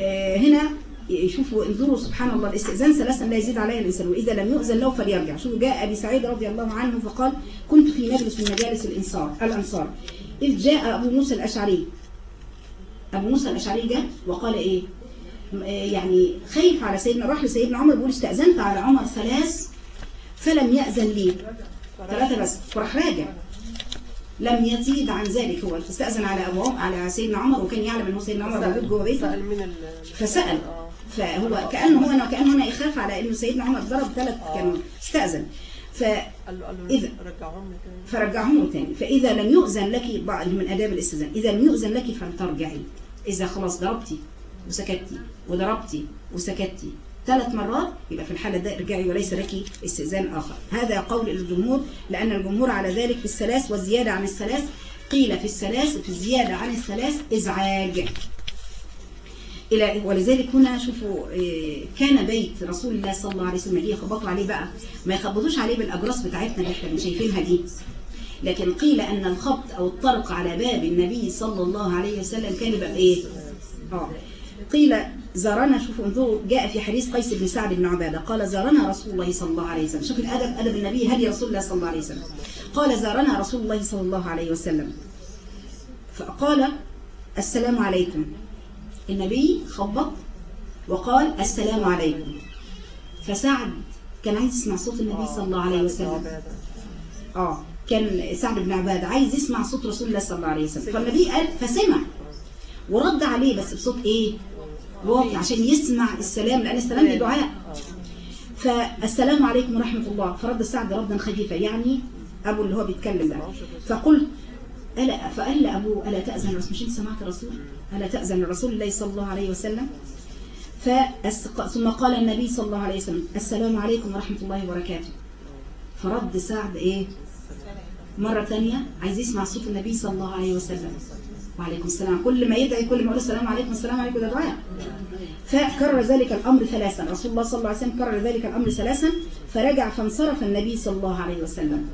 آه، هنا يشوفوا انظروا سبحان الله الاستئذان ثلاثا لا يزيد عليه الإنسان وإذا لم يؤذن له فليرجع. شوفوا جاء أبي سعيد رضي الله عنه فقال كنت في مجلس من مجالس الإنصار الأنصار. إذ جاء أبو موسى الأشعري. أبو موسى الأشعري جاء وقال إيه؟ يعني خايف على سيدنا راح لسيدنا عمر بيقول استأذنت على عمر ثلاث فلم يأذن لي. ثلاثة بس فراح راجع. لم يزيد عن ذلك هو. استأذن على أبو على سيدنا عمر وكان يعلم أنه سيدنا عمر موجود جوه بيته. فسأل. آه. فهو كأنه هنا كأنه هنا يخاف على أنه سيدنا عمر ضرب ثلاث كان استأذن. ف قال له قال له إذا. رجعهم لي تاني فرجعهم تاني. فإذا لم يؤذن لك بعض من آداب الاستئذان. إذا لم يؤذن لك فلترجعي. إذا خلاص ضربتي وسكتي. وضربتي وسكتي ثلاث مرات يبقى في الحالة ده ارجعي وليس لك استئذان آخر. هذا قول الجمهور لأن الجمهور على ذلك في الثلاث والزيادة عن الثلاث قيل في الثلاث في الزيادة عن الثلاث إزعاج. إلى ولذلك هنا شوفوا إيه، كان بيت رسول الله صلى الله عليه وسلم يجي يخبطوا عليه بقى. ما يخبطوش عليه بالأجراس بتاعتنا اللي إحنا شايفينها دي. لكن قيل أن الخبط أو الطرق على باب النبي صلى الله عليه وسلم كان يبقى بإيه؟ آه. قيل زارنا شوفوا انظروا جاء في حديث قيس بن سعد بن عبادة قال زارنا رسول الله صلى الله عليه وسلم. شوف الأدب أدب النبي هدي رسول الله صلى الله عليه وسلم. قال زارنا رسول الله صلى الله عليه وسلم. فقال السلام عليكم. النبي خبط وقال السلام عليكم. فسعد كان عايز يسمع صوت النبي صلى الله عليه وسلم. آه كان سعد بن عباد عايز يسمع صوت رسول الله صلى الله عليه وسلم. فالنبي قال فسمع. ورد عليه بس بصوت إيه؟ واطي عشان يسمع السلام لأن السلام دي دعاء. فالسلام عليكم ورحمة الله. فرد سعد ردا خفيفا يعني أبو اللي هو بيتكلم ده. فقلت ألا فقال لأبوه ألا تأذن الرسول؟ مش أنت سمعت الرسول؟ ألا تأذن لرسول الله صلى الله عليه وسلم؟ ثم قال النبي صلى الله عليه وسلم السلام عليكم ورحمة الله وبركاته. فرد سعد إيه؟ مرة تانية عايز يسمع صوت النبي صلى الله عليه وسلم. وعليكم السلام. كل ما يدعي كل ما يقول السلام عليكم السلام عليكم ده دعاء. فكرر ذلك الأمر ثلاثا. رسول الله صلى الله عليه وسلم كرر ذلك الأمر ثلاثا فرجع فانصرف النبي صلى الله عليه وسلم.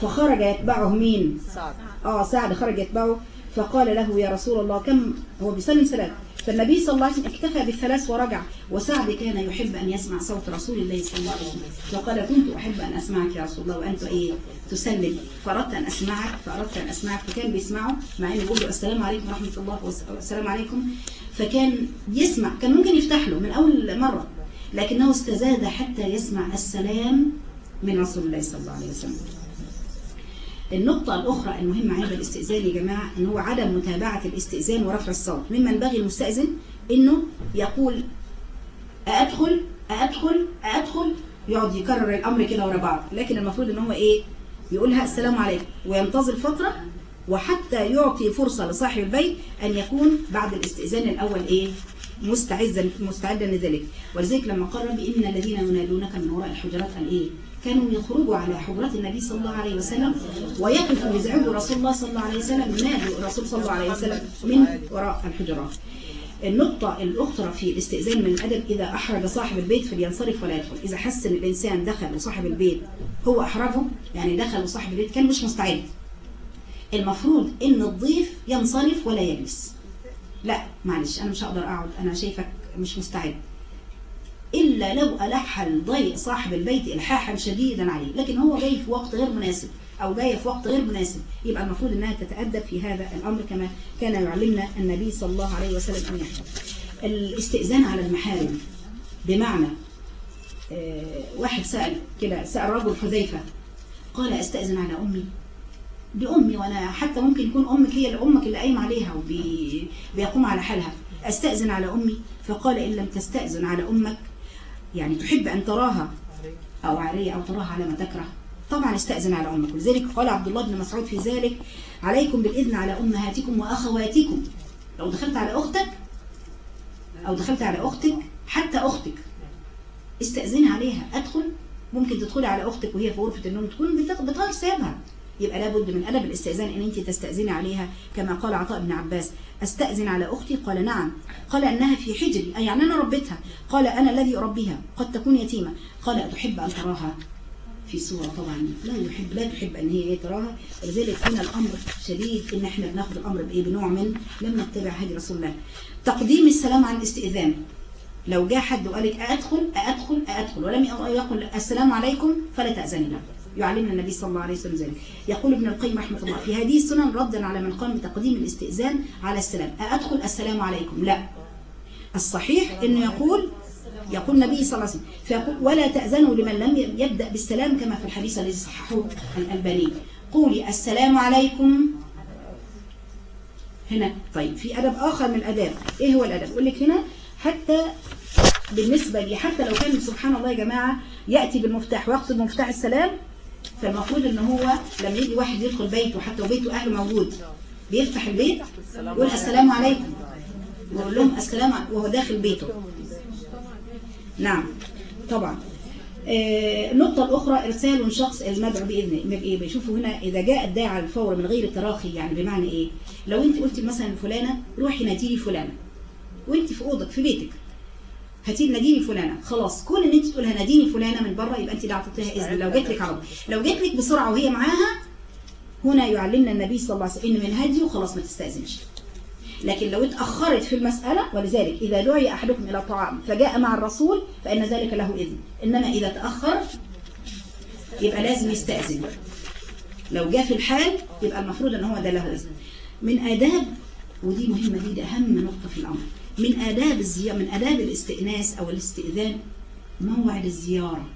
فخرج يتبعه مين؟ سعد. آه سعد خرج يتبعه. فقال له يا رسول الله كم؟ هو بيسلم سلام فالنبي صلى الله عليه وسلم اكتفى بالثلاث ورجع وسعد كان يحب أن يسمع صوت رسول الله صلى الله عليه وسلم. فقال كنت أحب أن أسمعك يا رسول الله وأنت إيه؟ تسلم. فأردت أن أسمعك فأردت أن أسمعك. فكان بيسمعه مع أنه يقول له السلام عليكم ورحمة الله والسلام عليكم. فكان يسمع كان ممكن يفتح له من أول مرة لكنه استزاد حتى يسمع السلام من رسول الله صلى الله عليه وسلم. النقطة الأخرى المهمة عند الاستئذان يا جماعة أن هو عدم متابعة الاستئذان ورفع الصوت. مما ينبغي المستأذن أنه يقول أدخل أدخل أدخل يقعد يكرر الأمر كده ورا بعض. لكن المفروض أن هو إيه؟ يقولها السلام عليكم. وينتظر فترة وحتى يعطي فرصة لصاحب البيت أن يكون بعد الاستئذان الأول إيه؟ مستعزا مستعدا لذلك. ولذلك لما قال ربي إن الذين ينادونك من وراء الحجرات قال إيه؟ كانوا يخرجوا على حجرات النبي صلى الله عليه وسلم ويقفوا يزعجوا رسول الله صلى الله عليه وسلم ينادوا الرسول صلى الله عليه وسلم من وراء الحجرات النقطة الأخرى في الاستئذان من الأدب إذا أحرج صاحب البيت فلينصرف ولا يدخل. إذا حس إن الإنسان دخل وصاحب البيت هو أحرجه يعني دخل وصاحب البيت كان مش مستعد. المفروض إن الضيف ينصرف ولا يجلس. لا معلش أنا مش هقدر أقعد أنا شايفك مش مستعد. إلا لو ألح الضيق صاحب البيت إلحاحا شديدا عليه. لكن هو جاي في وقت غير مناسب أو جاية في وقت غير مناسب. يبقى المفروض أنها تتأدب في هذا الأمر كما كان يعلمنا النبي صلى الله عليه وسلم أن يحفظ الاستئذان على المحارم بمعنى آه، واحد سأل كده سأل رجل حذيفة قال أستأذن على أمي؟ دي أمي وأنا حتى ممكن يكون أمك هي أمك اللي قايم عليها وبيقوم على حالها. أستأذن على أمي؟ فقال إن لم تستأذن على أمك يعني تحب أن تراها أو عارية أو تراها على ما تكره. طبعا استأذن على أمك لذلك قال عبد الله بن مسعود في ذلك عليكم بالإذن على أمهاتكم وأخواتكم. لو دخلت على أختك أو دخلت على أختك حتى أختك. استأذني عليها. أدخل. ممكن تدخلي على أختك وهي في غرفة النوم تكون بتغ- بتغير ثيابها يبقى لابد من أدب الاستئذان إن أنت تستأذني عليها كما قال عطاء بن عباس. أستأذن على أختي؟ قال نعم. قال أنها في حجري أي يعني أنا ربيتها. قال أنا الذي أربيها قد تكون يتيمة. قال أتحب أن تراها؟ في صورة طبعا لا يحب لا تحب أن هي تراها. ولذلك هنا الأمر شديد إن إحنا بناخد الأمر بإيه؟ بنوع من لم نتبع هدي رسول الله. تقديم السلام عن الاستئذان. لو جاء حد وقال لك أدخل أدخل أدخل ولم يقل السلام عليكم فلا تأذني له يعلمنا النبي صلى الله عليه وسلم ذلك. يقول ابن القيم رحمه الله في هذه السنن ردا على من قام بتقديم الاستئذان على السلام. أدخل السلام عليكم؟ لا. الصحيح إنه يقول يقول النبي صلى الله عليه وسلم فيقول ولا تأذنوا لمن لم يبدأ بالسلام كما في الحديث الذي صححه الألباني. قولي السلام عليكم. هنا. طيب في أدب آخر من الأداب. إيه هو الأدب؟ يقول لك هنا حتى بالنسبة لي حتى لو كان سبحان الله يا جماعة يأتي بالمفتاح ويقصد مفتاح السلام فالمفروض إن هو لما يجي واحد يدخل بيته حتى وبيته أهله موجود بيفتح البيت يقول السلام عليكم. ويقول لهم السلام وهو داخل بيته. نعم. طبعا. آه، النقطة الأخرى إرسال شخص المدعو بإذنه. ما بإيه بيشوفوا هنا إذا جاء الداعي على الفور من غير تراخي يعني بمعنى إيه؟ لو أنت قلت مثلا فلانة روحي ناديلي فلانة. وأنت في أوضك في بيتك. هاتي ناديني فلانة. خلاص كل إن أنت تقولها ناديني فلانة من بره يبقى أنت اللي أعطيتيها إذن. لو جات لك عرض لو جات لك بسرعة وهي معاها هنا يعلمنا النبي صلى الله عليه وسلم إن من هديه خلاص ما تستأذنش. لكن لو اتأخرت في المسألة ولذلك إذا دعي أحدكم إلى طعام فجاء مع الرسول فإن ذلك له إذن. إنما إذا تأخر يبقى لازم يستأذن. لو جاء في الحال يبقى المفروض أن هو ده له إذن. من آداب ودي مهمة دي ده أهم نقطة في الأمر. من آداب الزيارة من آداب الاستئناس أو الاستئذان موعد الزيارة.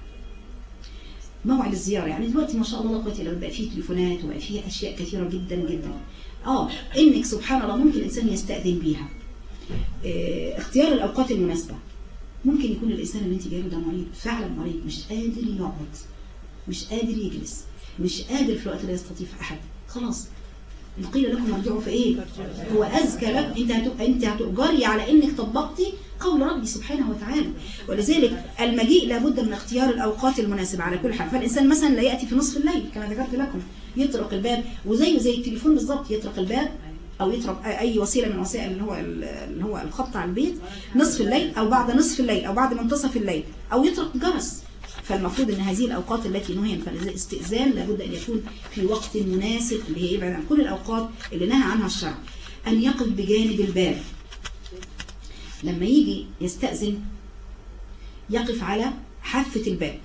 موعد الزيارة يعني دلوقتي ما شاء الله لا قوة إلا بالله بقى فيه تليفونات وبقى فيه أشياء كثيرة جدا جدا. آه إنك سبحان الله ممكن الإنسان يستأذن بيها. آه اختيار الأوقات المناسبة. ممكن يكون الإنسان اللي أنت جايله ده مريض فعلا مريض مش قادر يقعد مش قادر يجلس مش قادر في الوقت لا يستطيع أحد. خلاص قيل لكم ارجعوا إيه؟ هو اذكى لك أنت هت... أنت هتؤجري على إنك طبقتي قول ربي سبحانه وتعالى. ولذلك المجيء لابد من اختيار الأوقات المناسبة على كل حال. فالإنسان مثلا لا يأتي في نصف الليل كما ذكرت لكم يطرق الباب وزيه زي التليفون بالظبط يطرق الباب أو يطرق اي وسيلة من وسائل اللي هو اللي هو الخط على البيت نصف الليل أو بعد نصف الليل أو بعد منتصف الليل أو يطرق جرس. فالمفروض إن هذه الأوقات التي نهي فالاستئذان لابد أن يكون في وقت مناسب اللي هي يبعد عن كل الأوقات اللي نهى عنها الشرع أن يقف بجانب الباب. لما يجي يستأذن يقف على حافة الباب.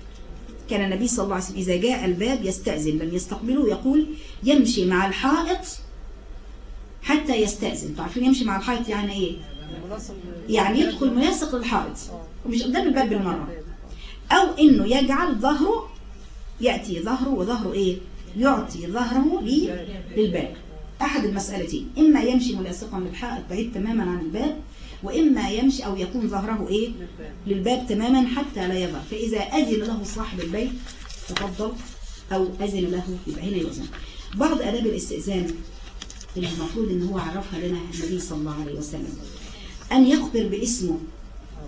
كان النبي صلى الله عليه وسلم إذا جاء الباب يستأذن. لم يستقبله يقول يمشي مع الحائط حتى يستأذن. تعرفين يمشي مع الحائط يعني إيه؟ يعني يدخل ملاصق للحائط ومش قدام الباب بالمرة. أو إنه يجعل ظهره يأتي. ظهره وظهره إيه؟ يعطي ظهره للباب. أحد المسألتين إما يمشي ملاصقا للحائط بعيد تماما عن الباب وإما يمشي أو يكون ظهره إيه؟ للباب تماما حتى لا يظهر فإذا أذن له صاحب البيت تفضل أو أذن له يبقى هنا يؤذن. بعض آداب الاستئذان اللي المفروض إن هو عرفها لنا النبي صلى الله عليه وسلم أن يخبر باسمه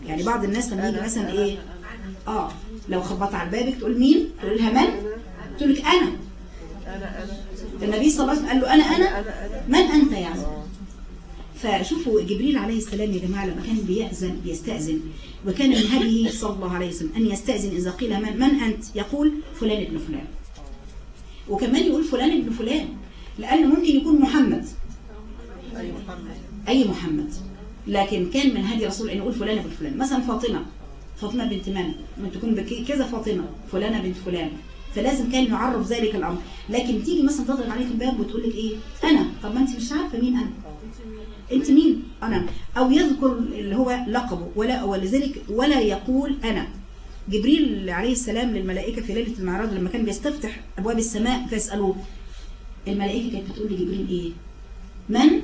يعني بعض الناس لما يجي مثلا إيه آه لو خبط على بابك تقول مين؟ تقول لها من؟ تقول لك أنا. النبي صلى الله عليه وسلم قال له أنا أنا. من أنت يعني آه فشوفوا جبريل عليه السلام يا جماعة لما كان بيأذن بيستأذن وكان من هديه صلى الله عليه وسلم أن يستأذن إذا قيل من, من أنت؟ يقول فلان ابن فلان. وكمان يقول فلان ابن فلان لأن ممكن يكون محمد. أي محمد. أي محمد. لكن كان من هدي رسول أن يقول فلان ابن فلان. مثلا فاطمة. فاطمة بنت من؟ من تكون كذا فاطمة. فلانة بنت فلان. فلازم كان يعرف ذلك الأمر. لكن تيجي مثلا تضغط عليك الباب وتقول لك إيه؟ أنا. طب ما أنت مش عارفة مين أنا. أنت مين؟ أنا. أو يذكر اللي هو لقبه. ولا ولذلك ولا يقول أنا. جبريل عليه السلام للملائكة في ليلة المعراج لما كان بيستفتح أبواب السماء فيسالوه الملائكة كانت بتقول لجبريل إيه؟ من؟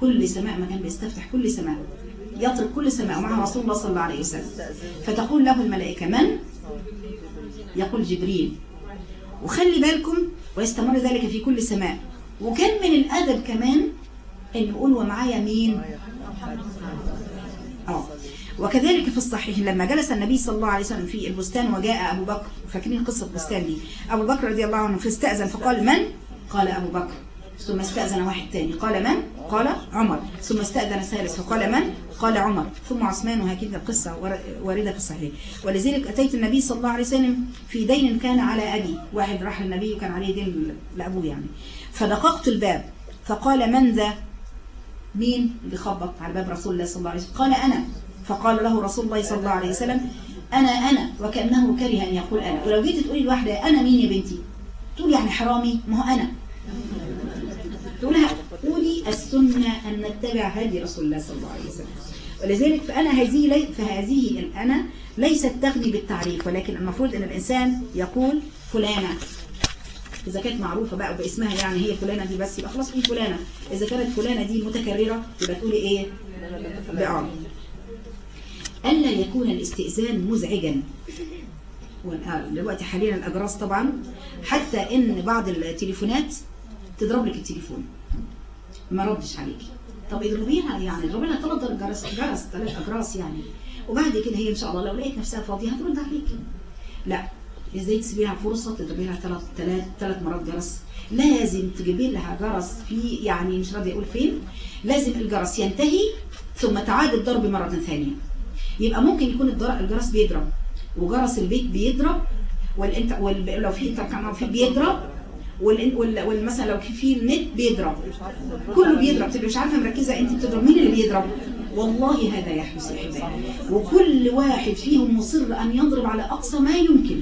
كل سماء ما كان بيستفتح كل سماء يطرق كل سماء ومعه رسول الله صلى الله عليه وسلم. فتقول له الملائكة من؟ يقول جبريل. وخلي بالكم ويستمر ذلك في كل سماء وكان من الأدب كمان إن يقول ومعايا مين؟ آه. وكذلك في الصحيح لما جلس النبي صلى الله عليه وسلم في البستان وجاء أبو بكر فاكرين قصة البستان دي؟ أبو بكر رضي الله عنه فاستأذن فقال من؟ قال أبو بكر. ثم استأذن واحد تاني. قال من؟ قال عمر. ثم استأذن ثالث فقال من؟ قال عمر. ثم عثمان وهكذا القصة ور- واردة في الصحيح. ولذلك أتيت النبي صلى الله عليه وسلم في دين كان على أبي. واحد راح النبي وكان عليه دين لأبوه يعني. فدققت الباب. فقال من ذا؟ مين؟ اللي على باب رسول الله صلى الله عليه وسلم. قال أنا. فقال له رسول الله صلى الله عليه وسلم أنا أنا. وكأنه كره أن يقول أنا. ولو جيت تقولي لواحدة أنا مين يا بنتي؟ تقول يعني حرامي ما هو أنا. تقولها قولي السنة أن نتبع هدي رسول الله صلى الله عليه وسلم. ولذلك فأنا هذه لي فهذه الأنا ليست تغني بالتعريف ولكن المفروض أن الإنسان يقول فلانة. إذا كانت معروفة بقى باسمها يعني هي فلانة دي بس يبقى خلاص قولي فلانة. إذا كانت فلانة دي متكررة يبقى تقولي إيه؟ بقى ألا يكون الاستئذان مزعجا. دلوقتي حاليا الأجراس طبعا حتى إن بعض التليفونات تضرب لك التليفون. ما ردش عليكي طب اضربيها يعني اضربي لها ثلاث جرس جرس ثلاث اجراس يعني. وبعد كده هي إن شاء الله لو لقيت نفسها فاضية هترد عليكي لا إزاي تسيبيها فرصة تضربي لها ثلاث ثلاث ثلاث مرات جرس لازم تجيبي لها جرس في يعني مش راضية أقول فين. لازم الجرس ينتهي ثم تعاد الضرب مرة ثانية. يبقى ممكن يكون الجرس بيضرب وجرس البيت بيضرب والانت وال... لو في كمان في بيضرب وال... وال... وال... مثلا لو في النت بيضرب. كله بيضرب. تبقى مش عارفة مركزة انت بتضرب. مين اللي بيضرب؟ والله هذا يحدث يا احبائي وكل واحد فيهم مصر أن يضرب على أقصى ما يمكن.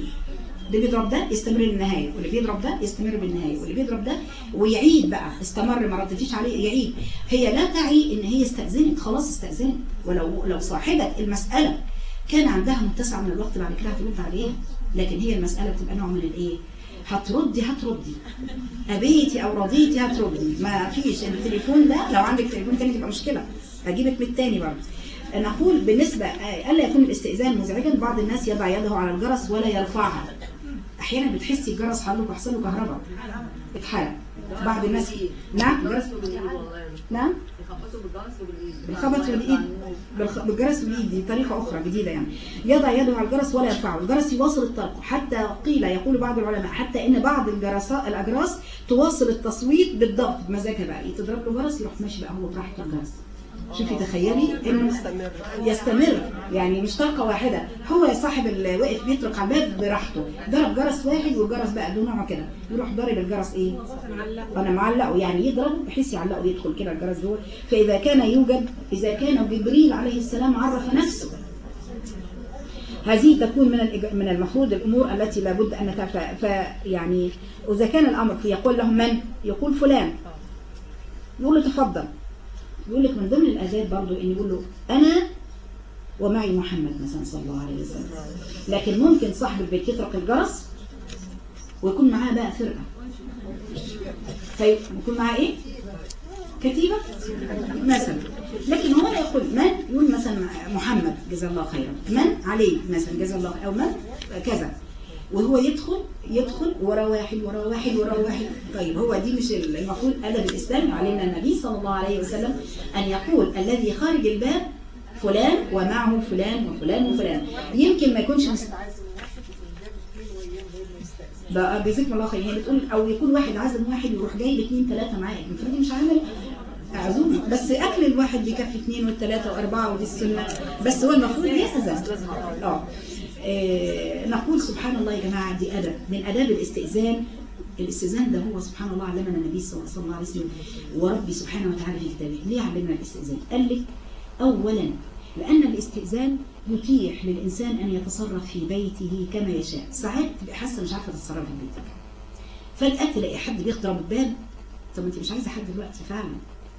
اللي بيضرب ده يستمر للنهاية. واللي بيضرب ده يستمر بالنهاية. واللي بيضرب ده ويعيد بقى. استمر. ما ردتيش عليه. يعيد. هي لا تعي إن هي استأذنت. خلاص استأذنت. ولو لو صاحبه المسألة كان عندها متسع من الوقت بعد كده هترد عليها. لكن هي المسألة بتبقى نوع من الإيه؟ هتردي هتردي. أبيتي أو رضيتي هتردي. ما فيش. التليفون ده لو عندك تليفون تاني تبقى مشكلة. اجيبك من التاني برضه. نقول بالنسبة ألا يكون الاستئذان مزعجا؟ بعض الناس يضع يده على الجرس ولا يرفعها. أحيانا بتحسي الجرس حصل له كهرباء. اتحرق بعض الناس نعم؟ جرس نعم؟ بالخبط بالايد بالخ- بالجرس بالايد دي طريقة أخرى جديدة يعني. يضع يده على الجرس ولا يرفعه. الجرس يواصل الطلق حتى قيل يقول بعض العلماء حتى إن بعض الجرساء الأجراس تواصل التصويت بالضبط. بمزاجها بقى تضرب له جرس يروح ماشي بقى هو براحته الجرس. شوفي تخيلي انه يستمر يعني مش طلقه واحدة. هو صاحب اللي واقف بيطلق على الباب براحته. ضرب جرس واحد والجرس بقى له نوع كده. يروح ضارب الجرس إيه؟ أنا معلقه يعني يضرب بحيث يعلقه يدخل كده الجرس جوه. فإذا كان يوجد إذا كان جبريل عليه السلام عرف نفسه. هذه تكون من من المفروض الأمور التي لابد أن نتعرف فيعني وإذا كان الأمر يقول لهم من؟ يقول فلان. يقول له تفضل. يقول لك من ضمن الاداب برضو إن يقول له أنا ومعي محمد مثلا صلى الله عليه وسلم. لكن ممكن صاحب البيت يطرق الجرس ويكون معاه بقى فرقة. فيكون معاه إيه؟ كتيبة مثلا. لكن هو يقول من؟ يقول مثلا محمد جزاه الله خيرا. من؟ علي مثلا جزاه الله أو من؟ كذا. وهو يدخل يدخل ورا واحد ورا واحد ورا واحد. طيب هو دي مش المفروض أدب الإسلام علينا النبي صلى الله عليه وسلم أن يقول الذي خارج الباب فلان ومعه فلان وفلان وفلان. يمكن ما يكونش بقى جزاكم الله خير. هي بتقول أو يكون واحد عازم واحد ويروح جايب اثنين ثلاثة معاه. المفروض مش عامل عزومة. بس أكل الواحد بيكفي اثنين والثلاثه وأربعة ودي السنة. بس هو المفروض يأذن آه. نقول سبحان الله يا جماعة دي أدب. من أداب الاستئذان الاستئذان ده هو سبحان الله علمنا النبي صلى الله عليه وسلم وربي سبحانه وتعالى في كتابه. ليه علمنا الاستئذان؟ قال لك اولا لأن الاستئذان يتيح للإنسان أن يتصرف في بيته كما يشاء. ساعات تبقى حاسة مش عارفة تتصرف في بيتك. فجأة تلاقي حد بيخضرب الباب. طب أنت مش عايزة حد دلوقتي فعلا.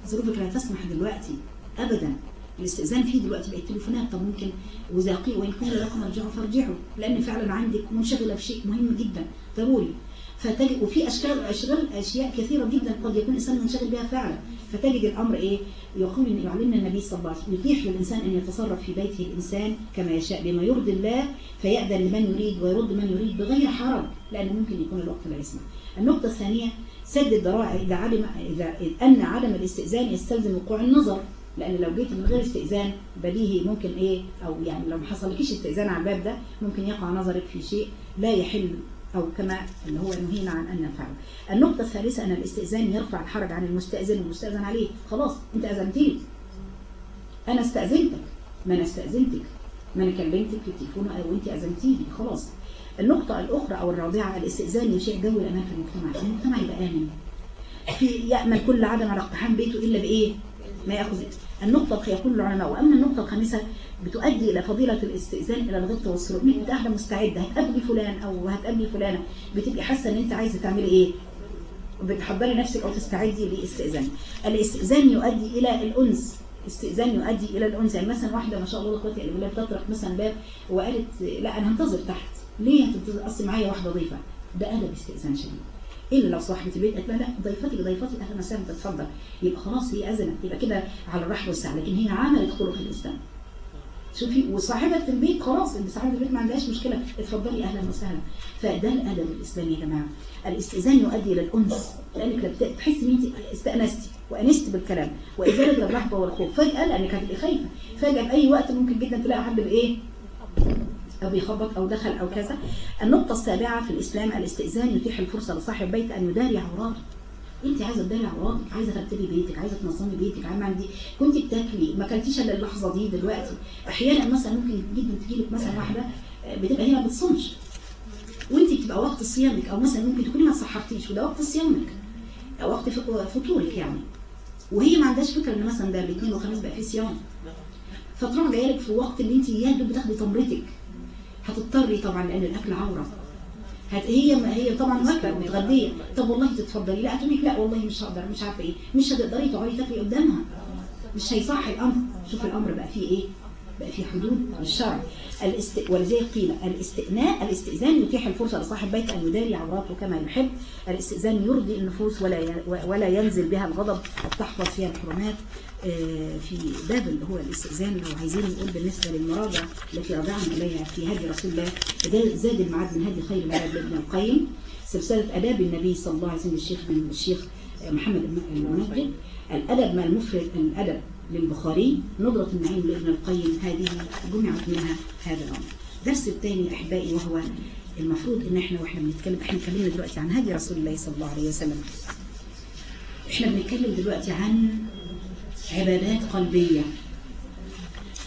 ظروفك لا تسمح دلوقتي ابدا. الاستئذان فيه دلوقتي بقت تليفونات طب ممكن وذاقي وإن قيل لكم ارجعوا فارجعوا لأن فعلا عندك منشغلة في شيء مهم جدا ضروري. فتجد وفي أشكال أشغال أشياء كثيرة جدا قد يكون الإنسان منشغل بها فعلا. فتجد الأمر إيه؟ يقول إن يعلمنا النبي صلى الله عليه وسلم يتيح للإنسان أن يتصرف في بيته الإنسان كما يشاء بما يرضي الله فيأذن لمن يريد ويرد من يريد بغير حرج لأن ممكن يكون الوقت لا يسمح. النقطة الثانية سد الذرائع إذا علم إذا أن عدم الاستئذان يستلزم وقوع النظر. لأن لو جيت من غير استئذان بديهي ممكن إيه أو يعني لو ما حصلكيش استئذان على الباب ده ممكن يقع نظرك في شيء لا يحل أو كما اللي هو نهينا عن أن نفعله. النقطة الثالثة أن الاستئذان يرفع الحرج عن المستأذن والمستأذن عليه خلاص أنت أذنتني أنا استأذنتك ما أنا استأذنتك ما أنا كلمتك في التليفون أو أنت أذنتيني خلاص. النقطة الأخرى أو الرابعة الاستئذان يشيع جو الامان في المجتمع، المجتمع يبقى آمن. في يأمن كل عدم على اقتحام بيته إلا بإيه؟ ما يأخذ النقطة يقول العلماء وأما النقطة الخامسة بتؤدي إلى فضيلة الاستئذان إلى الغبطة والسرور إنك أنت قاعدة مستعدة؟ هتقابلي فلان أو هتقابلي فلانة. بتبقي حاسة إن أنت عايزة تعملي إيه؟ بتحضري نفسك أو تستعدي للاستئذان. الاستئذان يؤدي إلى الأنس. استئذان يؤدي إلى الأنس. يعني مثلا واحدة ما شاء الله أخواتي اللي بالله بتطرق مثلا باب وقالت لا أنا هنتظر تحت. ليه هتنتظر؟ أصل معايا واحدة ضيفة. ده أدب استئذان شديد. إلا لو صاحبه البيت قالت لها لا ضيفتي ضيفتي أهلا وسهلا. تتفضل يبقى خلاص هي أذنت. يبقى كده على الرحب والسعه لكن هي عملت خلق الإسلام. شوفي وصاحبة البيت خلاص اللي صاحبة البيت ما عندهاش مشكلة. اتفضلي أهلا وسهلا. فده الأدب الإسلامي يا جماعة. الاستئذان يؤدي إلى الأنس. لأنك تحسي إن انت استأنستي وانست بالكلام وإزالة الرهبة والخوف. فجأة لأنك هتبقي خايفة. فجأة باي وقت ممكن جدا تلاقي حد بإيه؟ أو بيخبط أو دخل أو كذا. النقطة السابعة في الإسلام الاستئذان يتيح الفرصة لصاحب بيت أن يداري عوراته أنت عايزة تداري عوراتك عايزة ترتبي بيتك عايزة تنظمي بيتك عايزة عندي كنت بتاكلي ما اكلتيش إلا اللحظة دي دلوقتي. أحيانا مثلا ممكن جدا تجي لك مثلا واحدة بتبقى هي ما بتصومش. وأنت بتبقى وقت صيامك أو مثلا ممكن تكوني ما تصحرتيش وده وقت صيامك. أو وقت فطورك يعني. وهي ما عندهاش فكرة إن مثلا ده الاثنين والخميس بقى فيه صيام. فتروح جاية لك في وقت اللي أنت يا دوب بتاخدي تمرتك. هتضطري طبعا لأن الأكل عورة. هت هي ما هي طبعا واكله متغديه طب والله تتفضلي لا تقول لك لا والله مش هقدر مش عارفة إيه. مش هتقدري تقعدي تاكلي قدامها. مش هيصح الأمر. شوف الأمر بقى فيه إيه؟ بقى فيه حدود للشرع. الاست... ولذلك قيل الاستئناء الاستئذان يتيح الفرصة لصاحب بيت أن يداري عوراته كما يحب. الاستئذان يرضي النفوس ولا ي... ولا ينزل بها الغضب تحفظ فيها الحرمات. في باب اللي هو الاستئذان لو عايزين نقول بالنسبة للمراجع التي رجعنا إليها في هدي رسول الله زاد المعاد من هدي خير العباد لابن القيم. سلسلة أداب النبي صلى الله عليه وسلم الشيخ من الشيخ محمد المنجد الأدب مع المفرد الأدب للبخاري. نظرة النعيم لابن القيم هذه جمعت منها هذا الأمر. الدرس الثاني أحبائي وهو المفروض إن إحنا وإحنا بنتكلم إحنا اتكلمنا دلوقتي عن هدي رسول الله صلى الله عليه وسلم. إحنا بنتكلم دلوقتي عن عبادات قلبية.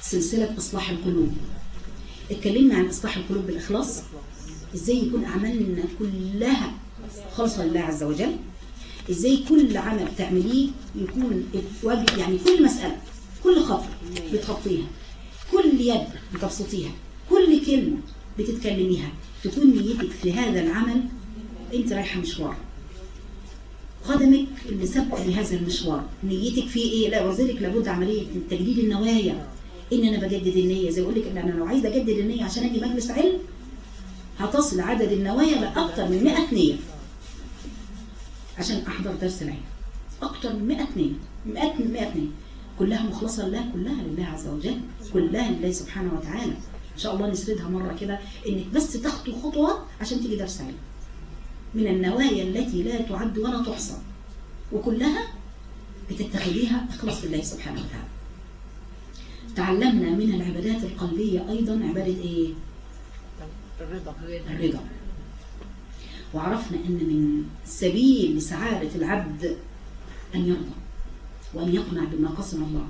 سلسلة إصلاح القلوب. اتكلمنا عن إصلاح القلوب بالإخلاص. إزاي يكون أعمالنا كلها خالصة لله عز وجل؟ إزاي كل عمل تعمليه يكون يعني كل مسألة كل خطوة بتخطيها كل يد بتبسطيها كل كلمة بتتكلميها تكون نيتك في هذا العمل أنت رايحة مشوار. قدمك اللي سبق لهذا المشوار. نيتك فيه إيه؟ لا وذلك لابد عملية تجديد النوايا. إن أنا بجدد النية. زي أقول لك إن أنا لو عايزة أجدد النية عشان أجي مجلس علم هتصل عدد النوايا لاكثر من 100 نيه عشان أحضر درس العلم. أكثر من 100 نيه 100 100 نيه كلها مخلصة لله كلها لله عز وجل كلها لله سبحانه وتعالى. إن شاء الله نسردها مرة كده إنك بس تخطو خطوة عشان تيجي درس علم. من النوايا التي لا تعد ولا تحصى وكلها بتتخذيها إخلاص لله سبحانه وتعالى. تعلمنا من العبادات القلبية أيضا عبادة إيه؟ الرضا. الرضا. وعرفنا أن من سبيل سعادة العبد أن يرضى وأن يقنع بما قسم الله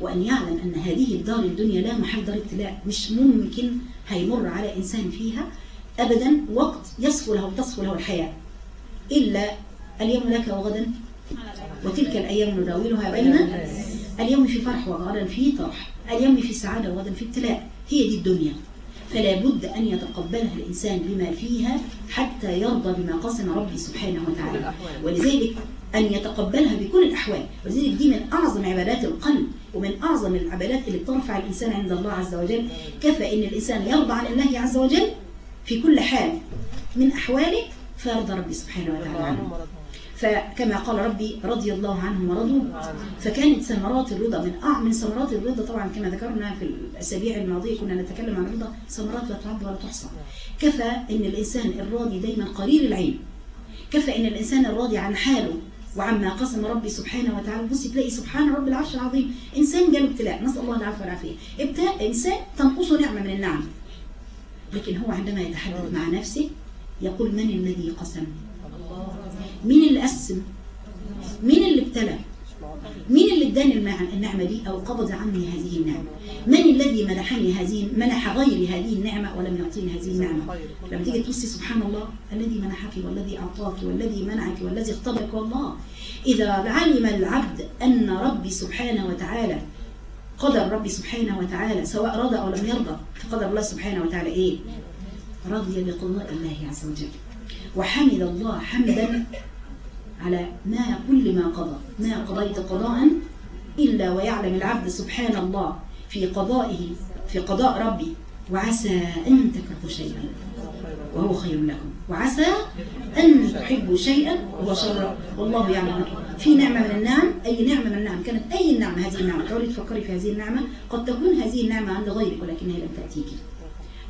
وأن يعلم أن هذه الدار الدنيا لا محل دار ابتلاء مش ممكن هيمر على إنسان فيها أبدا وقت يصفو له وتصفو له الحياة. إلا اليوم لك وغدا وتلك الأيام نداولها بين اليوم في فرح وغدا في طرح. اليوم في سعادة وغدا في ابتلاء. هي دي الدنيا. فلا بد أن يتقبلها الإنسان بما فيها حتى يرضى بما قسم ربي سبحانه وتعالى. ولذلك أن يتقبلها بكل الأحوال. ولذلك دي من أعظم عبادات القلب ومن أعظم العبادات اللي بترفع الإنسان عند الله عز وجل. كفى إن الإنسان يرضى عن الله عز وجل في كل حال من أحواله فيرضى ربي سبحانه وتعالى عنه. فكما قال ربي رضي الله عنهم ورضوا فكانت ثمرات الرضا من أع من ثمرات الرضا طبعا كما ذكرنا في الأسابيع الماضية كنا نتكلم عن الرضا ثمرات لا تعد ولا تحصى. كفى إن الإنسان الراضي دايما قليل العين. كفى إن الإنسان الراضي عن حاله وعما قسم ربي سبحانه وتعالى. بص تلاقي سبحان رب العرش العظيم. إنسان جاله ابتلاء نسأل الله العافية والعافية. ابتلاء إنسان تنقصه نعمة من النعم. لكن هو عندما يتحدث مع نفسه يقول من الذي قسم؟ مين اللي قسم مين اللي ابتلى؟ مين اللي اداني النعمة دي أو قبض عني هذه النعمة؟ من الذي منحني هذه منح غيري هذه النعمة ولم يعطيني هذه النعمة؟ لما تيجي تبصي سبحان الله الذي منحك والذي أعطاك والذي منعك والذي اختبرك والله إذا علم العبد أن ربي سبحانه وتعالى قدر ربي سبحانه وتعالى سواء رضى أو لم يرضى فقدر الله سبحانه وتعالى إيه؟ رضي بقضاء الله عز وجل. وحمد الله حمدا على ما كل ما قضى. ما قضيت قضاء إلا ويعلم العبد سبحان الله في قضائه في قضاء ربي. وعسى أن تكرهوا شيئا وهو خير لكم. وعسى أن تحبوا شيئا وهو شر. والله يعلم. في نعمة من النعم أي نعمة من النعم كانت أي نعمة هذه النعمة. تقولي تفكري في هذه النعمة قد تكون هذه النعمة عند غيرك ولكنها لم تأتيك.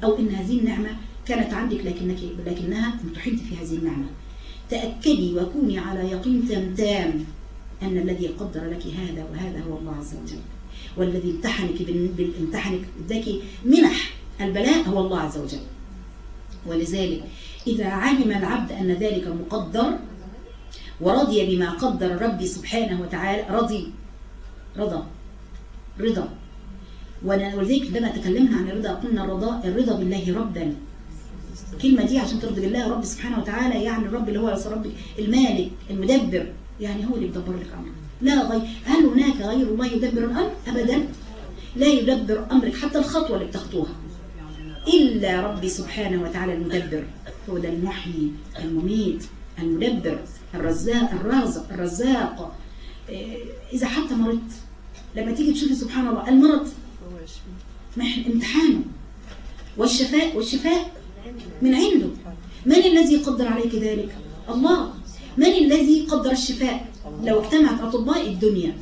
أو إن هذه النعمة كانت عندك لكنك لكنها امتحنت في هذه النعمة. تأكدي وكوني على يقين تام تام أن الذي قدر لك هذا وهذا هو الله عز وجل. والذي امتحنك بالامتحنك اداك منح البلاء هو الله عز وجل. ولذلك إذا علم العبد أن ذلك مقدر ورضي بما قدر ربي سبحانه وتعالى. رضي. رضا. رضا. ولذلك لما تكلمنا عن الرضا. قلنا الرضا الرضا بالله ربا. الكلمة دي عشان ترضي بالله رب سبحانه وتعالى يعني الرب اللي هو رب المالك المدبر. يعني هو اللي بيدبر لك أمرك. لا غير. هل هناك غير الله يدبر الأمر؟ أبدا. لا يدبر أمرك. حتى الخطوة اللي بتخطوها إلا ربي سبحانه وتعالى المدبر. هو ده المحيي المميت. المدبر الرزاق الرازق الرزاق. إيه، إذا حتى مرضت لما تيجي تشوفي سبحان الله المرض امتحانه والشفاء والشفاء من عنده. من الذي قدر عليك ذلك؟ الله. من الذي قدر الشفاء؟ لو اجتمعت أطباء الدنيا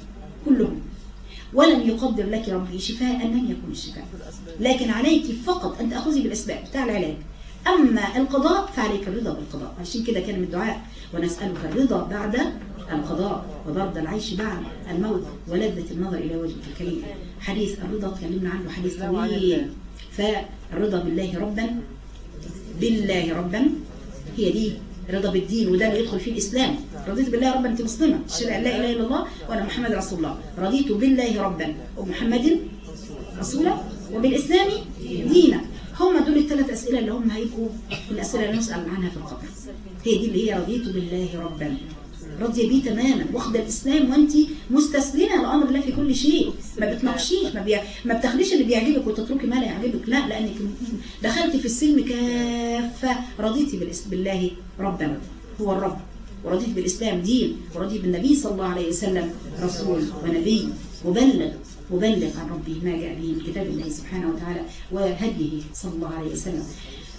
كلهم. ولم يقدر لك ربي شفاء لن يكون الشفاء. لكن عليك فقط أن تأخذي بالأسباب. بتاع العلاج أما القضاء فعليك الرضا بالقضاء. عشان كده كان من الدعاء ونسألك الرضا بعد القضاء وبرد العيش بعد الموت ولذة النظر إلى وجهك الكريم. حديث الرضا تكلمنا عنه حديث طويل. فالرضا بالله ربا بالله ربا هي دي رضا بالدين وده اللي يدخل فيه الإسلام. رضيت بالله ربا أنت مسلمة. تشهد أن لا إله إلا الله وأنا محمد رسول الله. رضيت بالله ربا. ومحمد رسولا وبالإسلام دينا هم دول الثلاث أسئلة اللي هم هيبقوا الأسئلة اللي نسأل عنها في القبر. هي دي اللي هي رضيت بالله ربا. راضية بيه تماما. واخدة الإسلام وأنت مستسلمة لأمر الله في كل شيء. ما بتناقشيش ما, بي... ما بتاخديش اللي بيعجبك وتتركي ما لا يعجبك. لا لأنك دخلتي في السلم كافة. رضيتي بالإس- بالله ربا. هو الرب. ورضيت بالإسلام دين. ورضيت بالنبي صلى الله عليه وسلم رسول ونبي. مبلغ. مبلغ عن ربه ما جاء به من كتاب الله سبحانه وتعالى وهديه صلى الله عليه وسلم.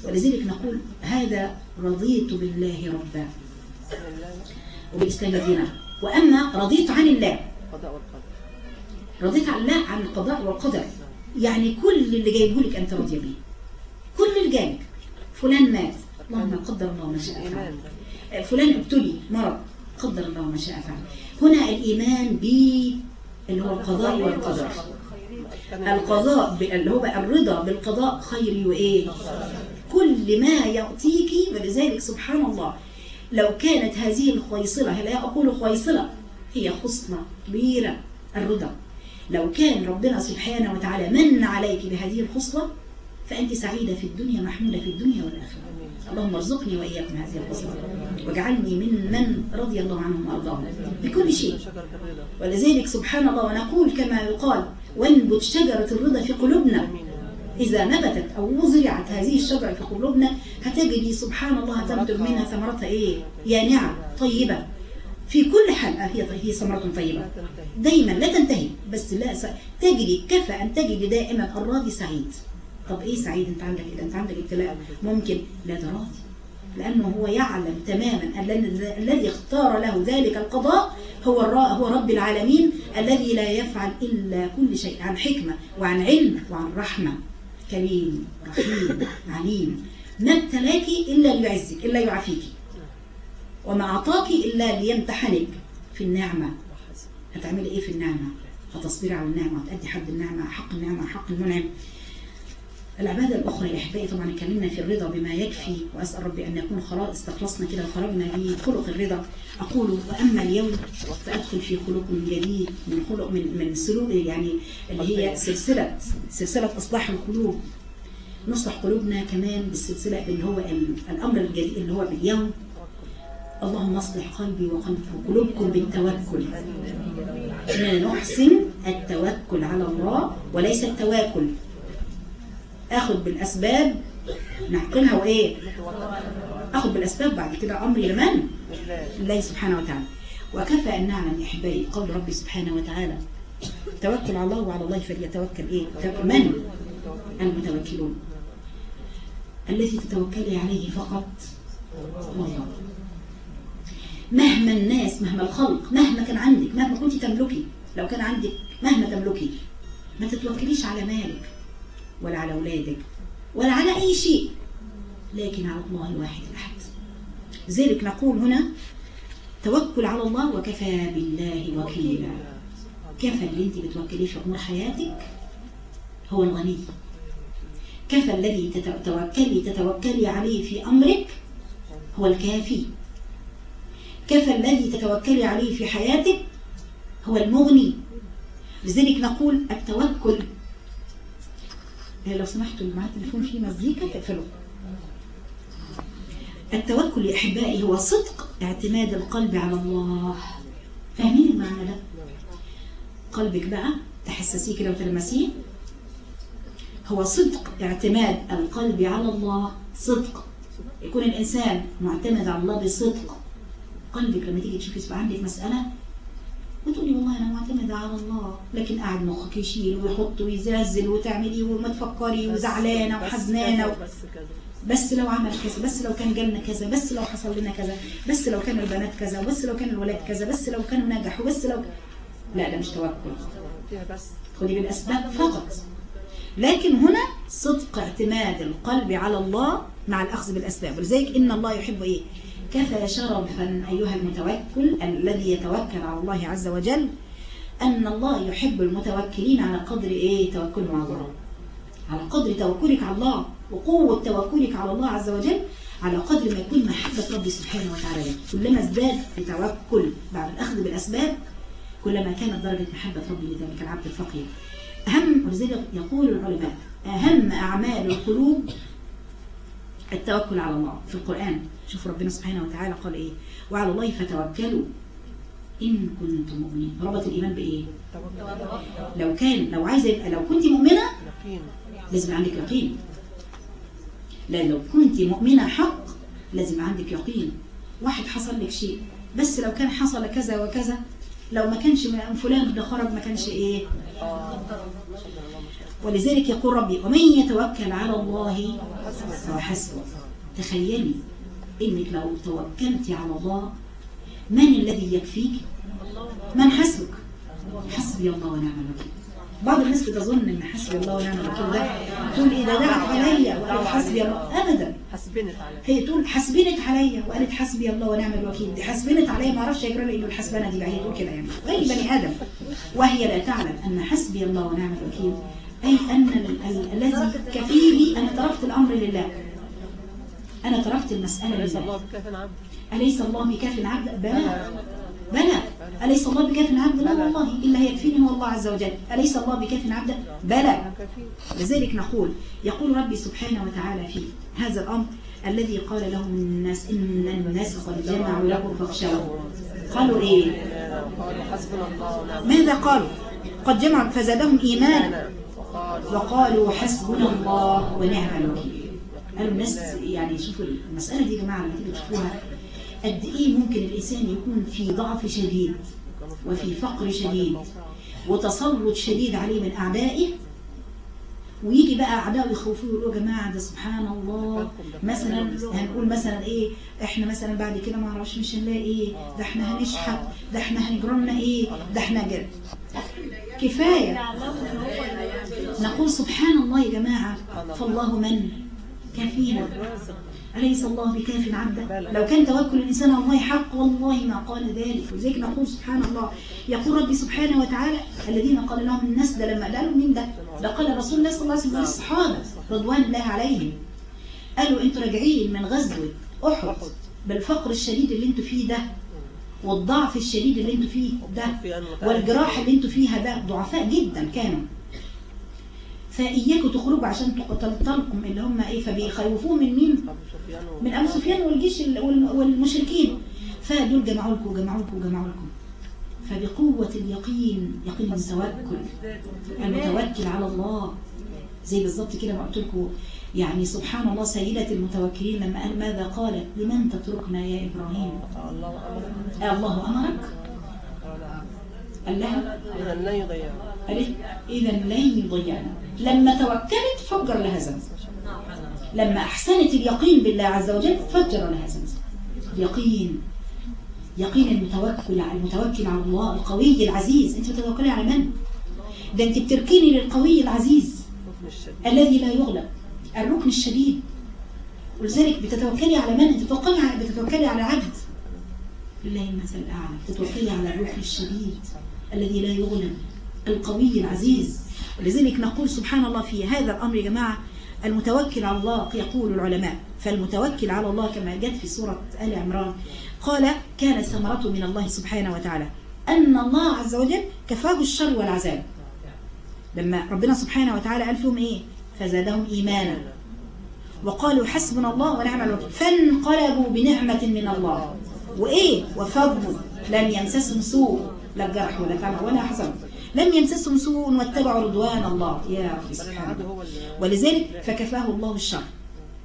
ولذلك نقول هذا رضيت بالله ربا وبالإسلام دينا. وأما رضيت عن الله. رضيت عن الله عن القضاء والقدر. يعني كل اللي جايبه لك أنت راضيه بيه كل اللي جايبك. فلان مات. اللهم قدر الله ما شاء فعل. فلان ابتلي مرض. قدر الله ما شاء فعل. هنا الإيمان ب اللي هو القضاء والقدر. القضاء اللي هو الرضا بالقضاء خير وإيه؟ كل ما يعطيك ولذلك سبحان الله لو كانت هذه الخيصلة لا أقول خيصلة؟ هي خصلة كبيرة الرضا. لو كان ربنا سبحانه وتعالى من عليك بهذه الخصلة فأنت سعيدة في الدنيا محمودة في الدنيا والآخرة. اللهم ارزقني وإياكم هذه الخصلة واجعلني من من رضي الله عنهم وأرضاهم. بكل شيء. ولذلك سبحان الله ونقول كما يقال وانبت شجرة الرضا في قلوبنا. إذا نبتت أو زرعت هذه الشجرة في قلوبنا هتجري سبحان الله تنتج منها ثمرتها إيه؟ يانعة طيبة. في كل حال آه، هي هي ثمرة طيبة. دايما لا تنتهي بس لا. تجري كفى أن تجد دائما الراضي سعيد. طب إيه سعيد؟ أنت عندك إذا أنت عندك ابتلاء. ممكن لا ده راضي لأنه هو يعلم تماما ال- الذي اختار له ذلك القضاء هو. هو رب العالمين الذي لا يفعل إلا كل شيء عن حكمة وعن علم وعن رحمة. كريم رحيم عليم. ما ابتلاك إلا ليعزك إلا يعافيك. وما أعطاك إلا ليمتحنك في النعمة. هتعملي إيه في النعمة؟ هتصبري على النعمة وتأدي حد النعمة حق النعمة حق المنعم. العبادة الأخرى يا أحبائي طبعا اتكلمنا في الرضا بما يكفي وأسأل ربي أن نكون خلاص استخلصنا كده وخرجنا بخلق الرضا. أقول وأما اليوم فأدخل في خلق من جديد من خلق من من سلوك يعني اللي هي سلسلة سلسلة إصلاح القلوب. نصلح قلوبنا كمان بالسلسلة اللي هو ال- الأمر الجديد اللي هو باليوم. اللهم اصلح قلبي وقلب قلوبكم بالتوكل. إننا نحسن التوكل على الله وليس التواكل. آخد بالأسباب نعقلها وإيه؟ آخد بالأسباب بعد كده امري لمن؟ لله الله سبحانه وتعالى. وكفى أن نعلم أحبائي قول ربي سبحانه وتعالى توكل على الله وعلى الله فليتوكل إيه؟ من؟ المتوكلون. الذي تتوكلي عليه فقط هو الله. مهما الناس مهما الخلق مهما كان عندك مهما كنت تملكي لو كان عندك مهما تملكي ما تتوكليش على مالك. ولا على أولادك ولا على أي شيء. لكن على الله الواحد الأحد. لذلك نقول هنا توكل على الله وكفى بالله وكيلا. كفى اللي أنت بتوكليه في أمور حياتك هو الغني. كفى الذي تت- توكلي تتوكلي عليه في أمرك هو الكافي. كفى الذي تتوكلي عليه في حياتك هو المغني. لذلك نقول التوكل لو سمحتوا معايا التليفون فيه مزيكا تقفلوه. التوكل يا أحبائي هو صدق اعتماد القلب على الله. فاهمين المعنى ده؟ قلبك بقى تحسسيه كده وتلمسيه. هو صدق اعتماد القلب على الله. صدق. يكون الإنسان معتمد على الله بصدق. قلبك لما تيجي تشوفي عندك مسألة وتقولي والله أنا معتمدة على الله لكن قاعد مخك يشيل ويحط ويزلزل وتعملي وما تفكري وزعلانة وحزنانة. بس كذا. بس لو عمل كذا بس لو كان جالنا كذا بس لو حصل لنا كذا بس لو كان البنات كذا بس لو كان الولاد كذا بس لو كانوا نجحوا بس لو لا ده مش توكل. خدي بالأسباب فقط. لكن هنا صدق اعتماد القلب على الله مع الأخذ بالأسباب. ولذلك إن الله يحب إيه؟ كفى شرفا أيها المتوكل الذي يتوكل على الله عز وجل أن الله يحب المتوكلين على قدر إيه؟ توكلهم على الله. على قدر توكلك على الله وقوة توكلك على الله عز وجل على قدر ما يكون محبة ربي سبحانه وتعالى لك. كلما ازداد التوكل بعد الأخذ بالأسباب كلما كانت درجة محبة ربي لذلك العبد الفقير. أهم ولذلك يقول العلماء أهم أعمال القلوب التوكل على الله. في القرآن شوف ربنا سبحانه وتعالى قال إيه؟ وعلى الله فتوكلوا. إن كنتم مؤمنين. ربط الإيمان بإيه؟ لو كان لو عايزة يبقى لو كنت مؤمنة لازم عندك يقين. لا لو كنت مؤمنة حق لازم عندك يقين. واحد حصل لك شيء بس لو كان حصل كذا وكذا لو ما كانش فلان ده خرج ما كانش إيه؟ ولذلك يقول ربي ومن يتوكل على الله فهو حسبه. تخيلي. إنك لو توكلت على الله من الذي يكفيك؟ من حسبك؟ حسبي الله ونعم الوكيل. بعض الناس بتظن إن حسبي الله ونعم الوكيل ده تقول إيه؟ ده دعت عليا. وقالت حسبي الله. ابدا. حسبنت عليك. هي تقول حسبنت عليا. وقالت حسبي الله ونعم الوكيل. دي حسبنت عليا. ما أعرفش يجرى لي إيه الحسبنه دي بقى. هي تقول كده يعني. اي بني آدم. وهي لا تعلم أن حسبي الله ونعم الوكيل أي أن ال- ال- الذي كفيلي أنا تركت الأمر لله. أنا تركت المسألة ليس لله. الله بكاف عبد أليس الله بكاف عبد بلى. بلى. أليس الله بكاف عبد لا والله إلا يكفيني هو الله عز وجل. أليس الله بكاف عبد بلى. لذلك نقول يقول ربي سبحانه وتعالى في هذا الأمر الذي قال لهم الناس إن الناس قد جمعوا لكم فاخشوا قالوا إيه؟ ماذا قالوا؟ قد جمعوا فزادهم إيمانا. وقالوا حسبنا الله ونعم الوكيل. قالوا الناس يعني شوفوا المسألة دي يا جماعة لما تيجي تشوفوها قد إيه ممكن الإنسان يكون في ضعف شديد وفي فقر شديد وتسلط شديد عليه من أعدائه؟ ويجي بقى أعدائه يخوفوه يقولوا يا جماعة ده سبحان الله مثلا هنقول مثلا إيه إحنا مثلا بعد كده ما أعرفش مش هنلاقي إيه ده إحنا هنشحت ده إحنا هنجرمنا إيه ده إحنا جد. كفاية. نقول سبحان الله يا جماعة فالله من. كفينا أليس الله بكاف عبده لو كان توكل الإنسان على الله حق والله ما قال ذلك. ولذلك نقول سبحان الله. يقول ربي سبحانه وتعالى الذين قال لهم الناس ده لما قالوا مين ده ده قال رسول الله صلى الله عليه وسلم للصحابة رضوان الله عليهم. قالوا أنتوا راجعين من غزوة أحد بالفقر الشديد اللي أنتوا فيه ده والضعف الشديد اللي أنتوا فيه ده والجراح اللي أنتوا فيها ده. ضعفاء جدا كانوا. فإياكم تخرجوا عشان تقتلكم اللي هم إيه فبيخوفوه من مين؟ من أبو سفيان والجيش ال- والم- والمشركين. فدول جمعوا لكم جمعوا لكم جمعوا لكم. فبقوة اليقين يقين المتوكل المتوكل على الله. زي بالظبط كده ما قلت لكم. يعني سبحان الله سيدة المتوكلين لما قال ماذا قال؟ لمن تتركنا يا إبراهيم؟ الله أمر الله أمرك؟ قال لها؟ قالت إذا لن يضيعنا. لما توكلت فجر لها زمزم. لما أحسنت اليقين بالله عز وجل فجر لها زمزم. يقين. يقين المتوكل على المتوكل على الله القوي العزيز. أنت بتتوكلي على من؟ ده أنت بتركني للقوي العزيز. الذي لا يغلب. الركن الشديد. ولذلك بتتوكلي على من؟ انت بتتوكلي على بتتوكلي على عبد. لله المثل الأعلى. بتتوكلي على الركن الشديد. الذي لا يغلب. القوي العزيز. ولذلك نقول سبحان الله في هذا الأمر يا جماعة المتوكل على الله يقول العلماء فالمتوكل على الله كما جت في سورة آل عمران. قال كانت ثمرته من الله سبحانه وتعالى. أن الله عز وجل كفاه الشر والعذاب. لما ربنا سبحانه وتعالى قال فيهم إيه؟ فزادهم إيمانا. وقالوا حسبنا الله ونعم الوكيل. فانقلبوا بنعمة من الله. وإيه؟ وفضل. لم يمسسهم سوء. لا جرح ولا تعب ولا حسن لم يمسسهم سوء واتبعوا رضوان الله. يا رب سبحانه ولذلك فكفاه الله الشر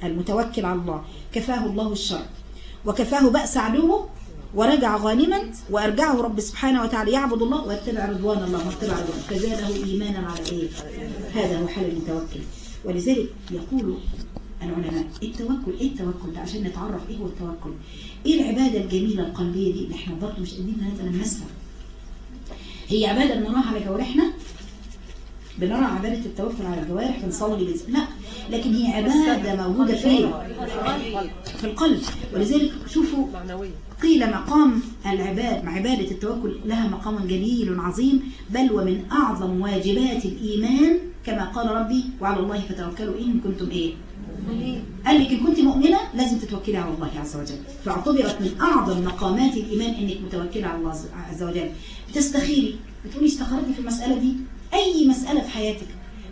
المتوكل على الله. كفاه الله الشر. وكفاه بأس عدوه ورجع غانما وأرجعه رب سبحانه وتعالى يعبد الله ويتبع رضوان الله. واتبع رضوان. فزاده إيمانا على إيه؟ هذا هو حال المتوكل. ولذلك يقول العلماء التوكل إيه التوكل؟ ده عشان نتعرف إيه هو التوكل. إيه العبادة الجميلة القلبية دي؟ إحنا برضه مش قادرين نتلمسها هي عبادة بنراها على جوارحنا بنرى عبادة التوكل على الجوارح بنصلي بنز... لا لكن هي عبادة موجودة فين؟ في القلب. ولذلك شوفوا قيل مقام العباد مع عبادة التوكل لها مقام جليل عظيم بل ومن أعظم واجبات الإيمان كما قال ربي وعلى الله فتوكلوا إن كنتم إيه؟ قال لك إن كنت مؤمنة لازم تتوكلي على الله عز وجل. فاعتبرت من أعظم مقامات الإيمان إنك متوكلة على الله عز وجل. بتستخيري. بتقولي استخرتي في المسألة دي؟ أي مسألة في حياتك؟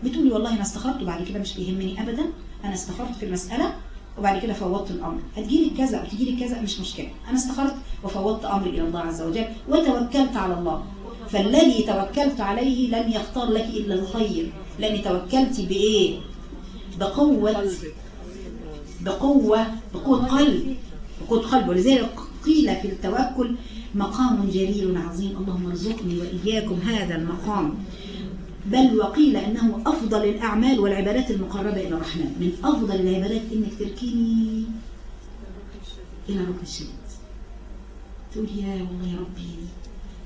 بتقولي والله أنا استخرت وبعد كده مش بيهمني أبدا. أنا استخرت في المسألة وبعد كده فوضت الأمر. هتجيلي كذا أو تجيلي كذا مش مشكلة. أنا استخرت وفوضت أمري إلى الله عز وجل وتوكلت على الله. فالذي توكلت عليه لم يختار لك إلا الخير. لأن توكلت بإيه؟ بقوة. بقوة بقوة قلب. بقوة قلب. ولذلك قيل في التوكل مقام جليل عظيم. اللهم ارزقني وإياكم هذا المقام. بل وقيل أنه أفضل الأعمال والعبادات المقربة إلى الرحمن. من أفضل العبادات إنك تركيني إلى ركن الشديد تقول يا والله يا ربي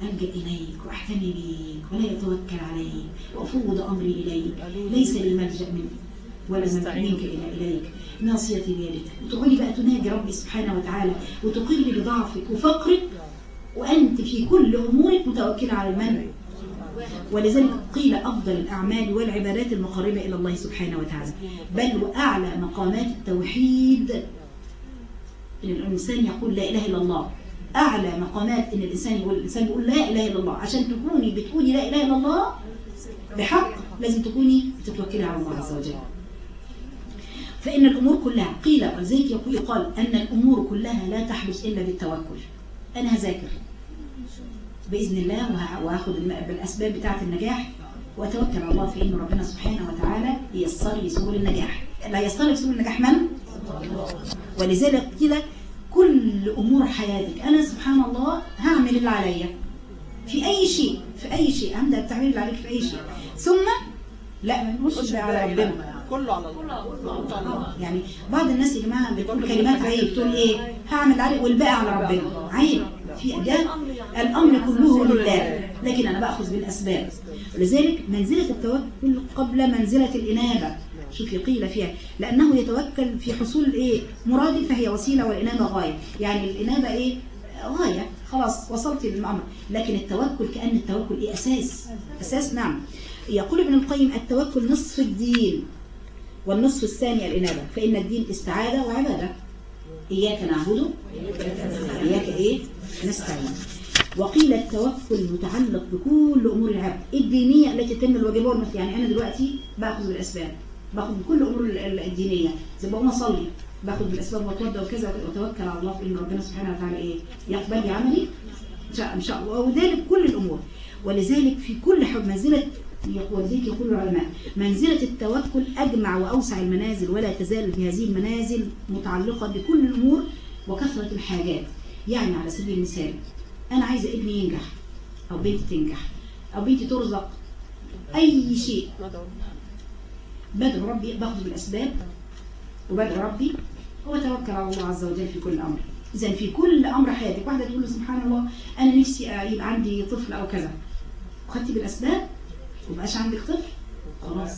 ألجأ إليك وأحتمي بيك ولا يتوكل عليك وأفوض أمري إليك. ليس لي ملجأ منك ولا إلا إليك. ناصيتي بيدك وتقولي بقى تنادي ربي سبحانه وتعالى وتقري بضعفك وفقرك وأنت في كل أمورك متوكلة على المنع. ولذلك قيل أفضل الأعمال والعبادات المقربة إلى الله سبحانه وتعالى. بل وأعلى مقامات التوحيد. إن الإنسان يقول لا إله إلا الله. أعلى مقامات إن الإنسان يقول الإنسان يقول لا إله إلا الله. عشان تكوني بتقولي لا إله إلا الله بحق لازم تكوني بتتوكلي على الله عز وجل. فإن الأمور كلها قيل ولذلك يقول يقال أن الأمور كلها لا تحدث إلا بالتوكل. أنا هذاكر. بإذن الله وه- وهاخد بالأسباب بتاعة النجاح وأتوكل على الله في إن ربنا سبحانه وتعالى ييسر لي سبل النجاح. لا ييسر لي سبل النجاح من؟ ولذلك كده كل أمور حياتك. أنا سبحان الله هعمل اللي عليا. في أي شيء في أي شيء. عندك تعمل اللي عليك في أي شيء. ثم لا مش بقى على ربنا. كله على الله. كله على الله. يعني بعض الناس يا جماعة بتقول كلمات عيب تقول إيه؟ هعمل عليك والباقي على ربنا. عيب. في ده الأمر كله لله. لكن أنا بأخذ بالأسباب. ولذلك منزلة التوكل قبل منزلة الإنابة. شوفي قيل فيها. لأنه يتوكل في حصول إيه؟ مراد فهي وسيلة والانابه غاية. يعني الإنابة إيه؟ غاية. خلاص وصلت للأمر. لكن التوكل كأن التوكل إيه؟ أساس. أساس نعم. يقول ابن القيم التوكل نصف الدين. والنصف الثاني الإنابة. فإن الدين استعادة وعبادة. إياك نعبد إياك إيه؟ نستعين. وقيل التوكل متعلق بكل أمور العبد. الدينية التي تتم الواجبات. والمثل يعني أنا دلوقتي باخذ بالأسباب. باخذ بكل أمور ال- ال- الدينية. زي بقوم أصلي باخذ بالأسباب وأتوضى وكذا وأتوكل على الله. في إن ربنا سبحانه وتعالى إيه؟ يقبل لي عملي. إن شاء الله. وذلك كل الأمور. ولذلك في كل حب منزلة ولذلك يقول العلماء. منزلة التوكل أجمع وأوسع المنازل ولا تزال في هذه المنازل متعلقة بكل الأمور وكثرة الحاجات. يعني على سبيل المثال أنا عايزة ابني ينجح أو بنتي تنجح أو بنتي ترزق أي شيء. بدعو ربي باخذ بالأسباب وبدعو ربي وتوكل على الله عز وجل في كل أمر. إذا في كل أمر حياتك واحدة تقول سبحان الله أنا نفسي يبقى عندي طفل أو كذا. وخدتي بالأسباب؟ ومبقاش عندك طفل؟ خلاص.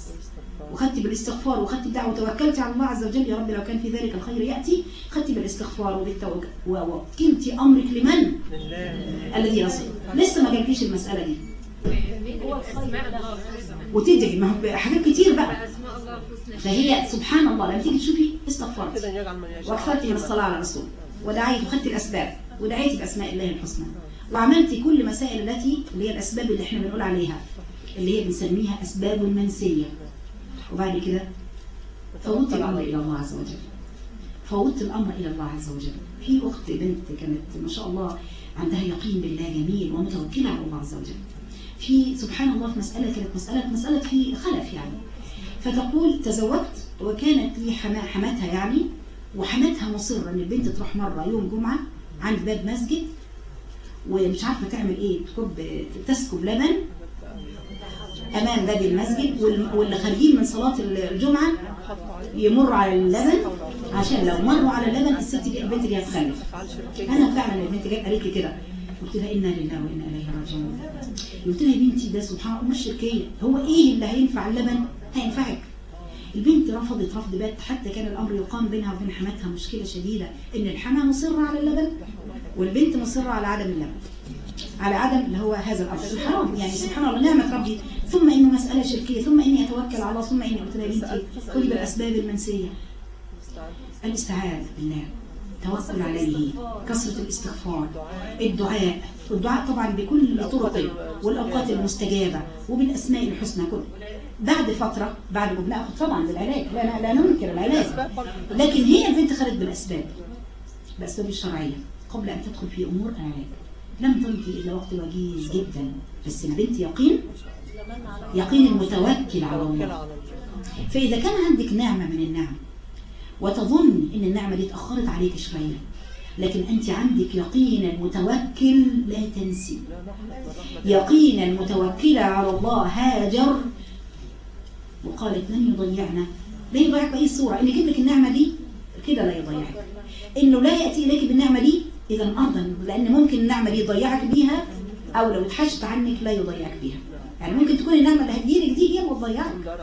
وخدتي بالاستغفار وخدتي بدعوة وتوكلتي على الله عز وجل. يا رب لو كان في ذلك الخير يأتي خدتي بالاستغفار وبالتوكل وكلتي أمرك لمن؟ لله. الذي يصل. لسه ما جالكيش المسألة دي. وتدعي ما هو حاجات كتير بقى. فهي سبحان الله لما تيجي تشوفي استغفرت. من وأكثرتي من الصلاة على الرسول. ودعيت وخدت الأسباب. ودعيتي بأسماء الله الحسنى. وعملتي كل مسائل التي اللي هي الأسباب اللي إحنا بنقول عليها. اللي هي بنسميها أسباب المنسية. وبعد كده فوضت الأمر إلى الله عز وجل. فوضت الأمر إلى الله عز وجل. في أخت بنت كانت ما شاء الله عندها يقين بالله جميل ومتوكلة على الله عز وجل. في سبحان الله في مسألة كانت مسألة مسألة في خلف يعني. فتقول تزوجت وكانت لي حما حماتها يعني وحماتها مصرة إن البنت تروح مرة يوم جمعة عند باب مسجد ومش عارفة تعمل إيه تكب تسكب لبن أمام باب المسجد وال- واللي خارجين من صلاة الجمعة يمر على اللبن عشان لو مروا على اللبن الست دي البنت دي هتخلف. أنا فعلا البنت جت قالت لي كده. قلت لها إنا لله وإنا إليه راجعون. قلت لها يا بنتي ده سبحان الله مش شركية. هو إيه اللي هينفع اللبن؟ هينفعك. البنت رفضت رفض بات حتى كان الأمر يقام بينها وبين حماتها مشكلة شديدة إن الحما مصره على اللبن والبنت مصره على عدم اللبن. على عدم اللي هو هذا الأمر. سبحان الله يعني سبحان الله نعمة ربي. ثم إنه مسألة شركية ثم إني أتوكل على الله ثم إني قلت لها بنتي خذي بالاسباب المنسية. الاستعاذة بالله توكل عليه كثرة الاستغفار الدعاء. والدعاء طبعا بكل طرقه والأوقات المستجابة وبالأسماء الحسنى. كله بعد فترة بعد ما بناخد طبعا بالعلاج. لا, لا ننكر العلاج. لكن هي البنت خدت بالأسباب. الأسباب الشرعية. قبل أن تدخل في أمور العلاج لم تمضي إلا وقت وجيز جدا بس البنت يقين يقين المتوكل على الله. فإذا كان عندك نعمة من النعم وتظن إن النعمة دي اتأخرت عليك شوية لكن أنت عندك يقين المتوكل لا تنسي. يقين المتوكل على الله هاجر. وقالت لن يضيعنا. لا يضيعك بأي صورة. يجيب لك النعمة دي كده لا يضيعك. إنه لا يأتي إليك بالنعمة دي إذا ارضا لأن ممكن النعمة دي يضيعك بيها أو لو اتحشت عنك لا يضيعك بها يعني ممكن تكون النعمة اللي هتجيلك دي هي اللي تضيعك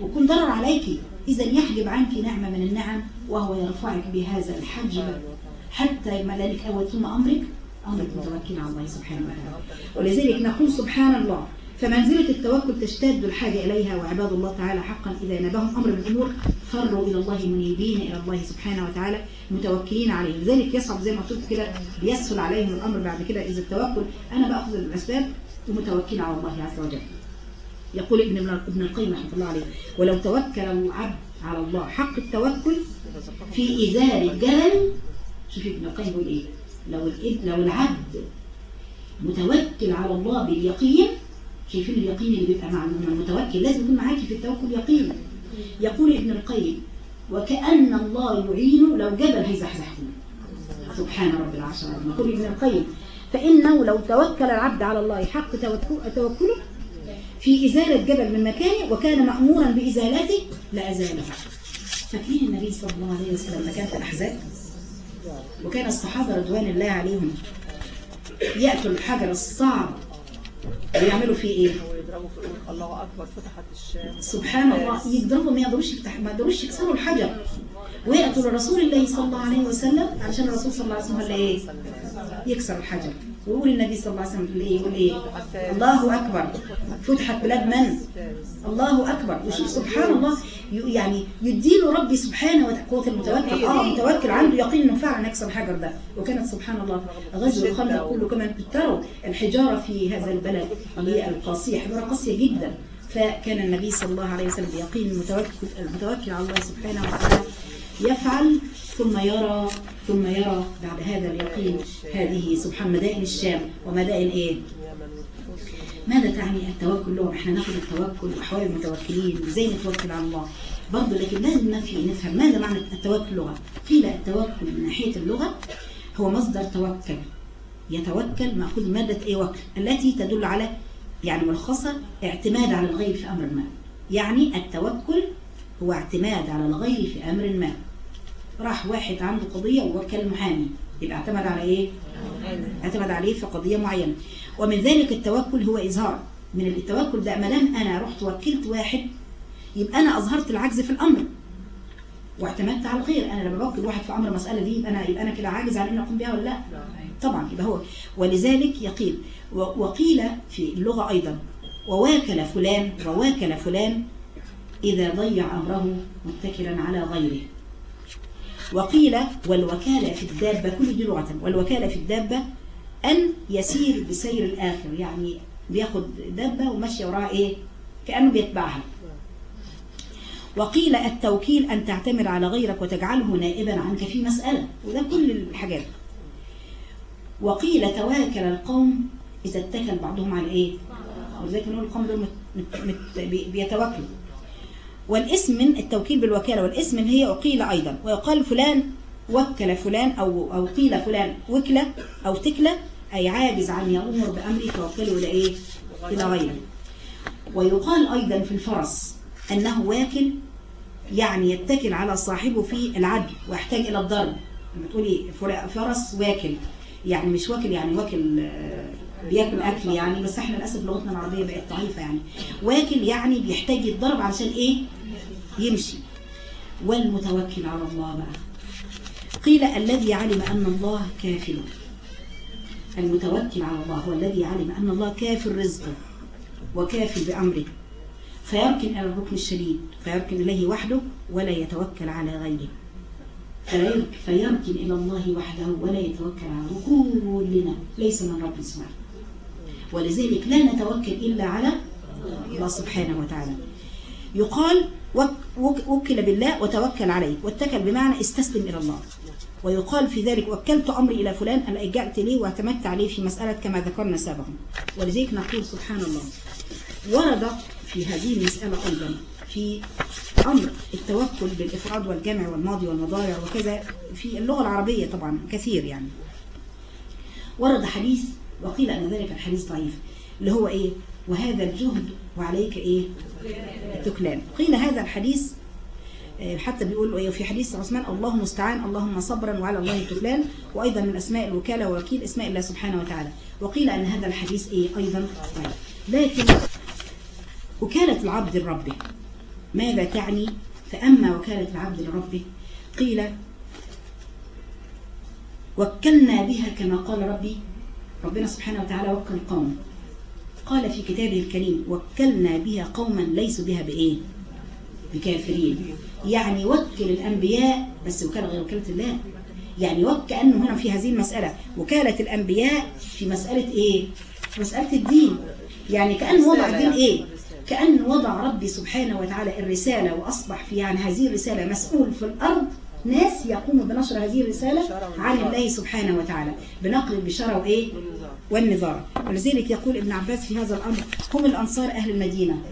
ويكون ضرر عليك إذا يحجب عنك نعمة من النعم وهو يرفعك بهذا الحجب حتى يمللك أول ثم أمرك أمرك متوكل على الله سبحانه وتعالى. ولذلك نقول سبحان الله فمنزلة التوكل تشتد الحاجة إليها وعباد الله تعالى حقا إذا نبهم أمر من الأمور فروا إلى الله منيبين إلى الله سبحانه وتعالى متوكلين عليه لذلك يصعب زي ما قلت كده بيسهل عليهم الأمر بعد كده إذا التوكل. أنا بأخذ الأسباب ومتوكل على الله عز وجل. يقول ابن ابن القيم رحمة الله عليه ولو توكل العبد على الله حق التوكل في إزالة الجهل شوف ابن القيم بيقول إيه؟ لو لو العبد متوكل على الله باليقين شايفين اليقين اللي بيبقى مع المتوكل لازم يكون معاكي في التوكل يقين. يقول ابن القيم وكأن الله يعينه لو جبل هيزحزحه سبحان رب العرش العظيم. يقول ابن القيم فإنه لو توكل العبد على الله حق توكل- توكله في إزالة جبل من مكانه وكان مأمورا بإزالته لأزاله فاكرين النبي صلى الله عليه وسلم لما كان في الأحزاب وكان الصحابة رضوان الله عليهم يأتوا الحجر الصعب ويعملوا فيه إيه؟ ويضربوا في يقول الله أكبر فتحت الشام. سبحان الله. يضربوا ما يقدروش يفتح ما يقدروش يكسروا الحجر. ويأتوا لرسول الله صلى الله عليه وسلم علشان الرسول صلى الله عليه وسلم إيه؟ يكسر الحجر. ويقول النبي صلى الله عليه وسلم يقول إيه؟ يقول إيه؟ الله أكبر. فتحت بلاد من؟ الله أكبر. وشوف سبحان الله يعني يديله ربي سبحانه وتعالى قوة المتوكل. آه متوكل عنده يقين إنه فعلا يكسر الحجر ده. وكانت سبحان الله غزو الخندق كله كمان تروا الحجارة في هذا البلد هي القاسيه حجارة قاسية جدا. فكان النبي صلى الله عليه وسلم بيقين المتوكل المتوكل على الله سبحانه وتعالى يفعل ثم يرى ثم يرى بعد هذا اليقين هذه سبحان مدائن الشام ومدائن إيه؟ ماذا تعني التوكل لهم؟ إحنا ناخد التوكل وأحوال المتوكلين إزاي نتوكل على الله؟ برضه لكن لازم نفي نفهم ماذا معنى التوكل لغة. قيل التوكل من ناحية اللغة هو مصدر توكل. يتوكل مأخوذ من مادة إيه؟ وكل. التي تدل على يعني ملخصة اعتماد على الغير في أمر ما. يعني التوكل هو اعتماد على الغير في أمر ما. راح واحد عنده قضية ووكل محامي يبقى اعتمد على إيه؟ اعتمد عليه في قضية معينة. ومن ذلك التوكل هو إظهار. من التوكل ده ما دام أنا رحت وكلت واحد يبقى أنا أظهرت العجز في الأمر. واعتمدت على الغير. أنا لما بوكل واحد في أمر مسألة دي يبقى أنا يبقى أنا كده عاجز عن أن أقوم بها ولا لأ؟ طبعا يبقى هو. ولذلك يقيل. وقيل في اللغة أيضا وواكل فلان وواكل فلان إذا ضيع أمره متكلا على غيره. وقيل والوكالة في الدابة كل دي لغة والوكالة في الدابة أن يسير بسير الآخر يعني بياخد دابة وماشية وراها إيه؟ كأنه بيتبعها. وقيل التوكيل أن تعتمد على غيرك وتجعله نائبا عنك في مسألة. وده كل الحاجات. وقيل تواكل القوم إذا اتكل بعضهم على إيه؟ ولذلك نقول القوم دول مت مت مت بي- بيتوكلوا والاسم من التوكيل بالوكالة والاسم هي وقيل أيضا ويقال فلان وكل فلان أو, أو قيل فلان وكلة أو تكلة أي عاجز عن يأمر بأمره فوكله إلى إيه؟ إلى غيره. ويقال أيضا في الفرس أنه واكل يعني يتكل على صاحبه في العدل ويحتاج إلى الضرب. لما تقولي فر- فرس واكل يعني مش واكل يعني واكل آه، بياكل أكل يعني بس إحنا للأسف لغتنا العربية بقت ضعيفة يعني. واكل يعني بيحتاج يتضرب علشان إيه؟ يمشي. والمتوكل على الله بقى قيل الذي علم أن الله كافله المتوكل على الله هو الذي علم أن الله كافل رزقه وكافل بأمره. فيركن إلى الركن الشديد فيركن إليه وحده ولا يتوكل على غيره. فيركن إلى الله وحده ولا يتوكل على كلنا. ليس من رب سبحانه ولذلك لا نتوكل إلا على الله سبحانه وتعالى. يقال وكل بالله وتوكل عليه. واتكل بمعنى استسلم إلى الله. ويقال في ذلك وكلت أمري إلى فلان أن ألجأت ليه واعتمدت عليه في مسألة كما ذكرنا سابقا. ولذلك نقول سبحان الله. ورد في هذه المسألة أيضا في أمر التوكل بالإفراد والجمع والماضي والمضارع وكذا في اللغة العربية طبعا كثير يعني. ورد حديث وقيل أن ذلك الحديث ضعيف اللي هو إيه؟ وهذا الجهد وعليك إيه؟ التكلان قيل هذا الحديث آه، حتى بيقول في حديث عثمان الله مستعان اللهم صبرا وعلى الله تكلان وأيضا من أسماء الوكالة والوكيل اسماء الله سبحانه وتعالى. وقيل أن هذا الحديث إيه؟ أيضا طيب. لكن وكالة العبد لربه. ماذا تعني؟ فأما وكالة العبد لربه قيل وكلنا بها كما قال ربي. ربنا سبحانه وتعالى وكل قوم. قال في كتابه الكريم وكلنا بها قوما ليسوا بها بإيه بكافرين. يعني وكل الأنبياء بس وكالة غير وكالة الله. يعني وكأنه هنا في هذه المسألة. وكالة الأنبياء في مسألة إيه؟ في مسألة الدين. يعني كأنه وضع الدين إيه؟ كأن وضع ربي سبحانه وتعالى الرسالة وأصبح في يعني هذه الرسالة مسؤول في الأرض. ناس يقوموا بنشر هذه الرسالة عن الله سبحانه وتعالى. بنقل البشارة وإيه والنظارة ولذلك يقول ابن عباس في هذا الأمر هم الأنصار أهل المدينة.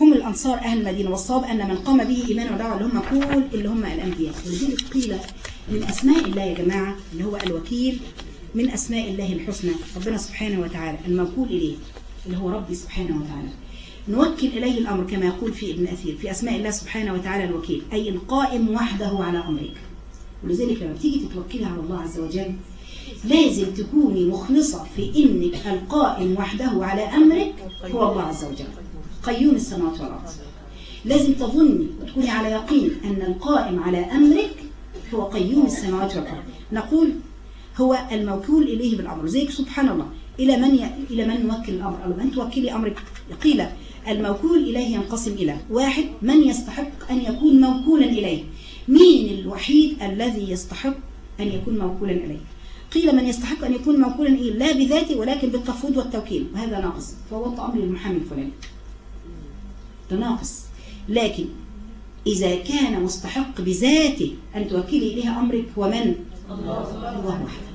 هم الأنصار أهل المدينة. والصواب أن من قام به إيمان ودعوة اللي هم كل اللي هم الأنبياء. ولذلك قيل من أسماء الله يا جماعة اللي هو الوكيل من أسماء الله الحسنى ربنا سبحانه وتعالى الموكول إليه اللي هو ربي سبحانه وتعالى. نوكل إليه الأمر كما يقول في ابن أثير في أسماء الله سبحانه وتعالى الوكيل أي القائم وحده على أمرك. ولذلك لما تيجي تتوكلي على الله عز وجل لازم تكوني مخلصة في إنك القائم وحده على أمرك هو الله عز وجل. قيوم السماوات والأرض. لازم تظني وتكوني على يقين أن القائم على أمرك هو قيوم السماوات والأرض. نقول هو الموكول إليه بالأمر. زيك سبحان الله. إلى من ي... إلى من نوكل الأمر؟ أو من توكلي أمرك؟ قيل الموكول إليه ينقسم إلى واحد من يستحق أن يكون موكولا إليه. مين الوحيد الذي يستحق أن يكون موكولا إليه؟ قيل من يستحق أن يكون موكولا إليه لا بذاته ولكن بالتفويض والتوكيل. وهذا ناقص. فوضت أمر المحامي الفلاني. ده ناقص. لكن إذا كان مستحق بذاته أن توكلي إليها أمرك هو من؟ الله وحده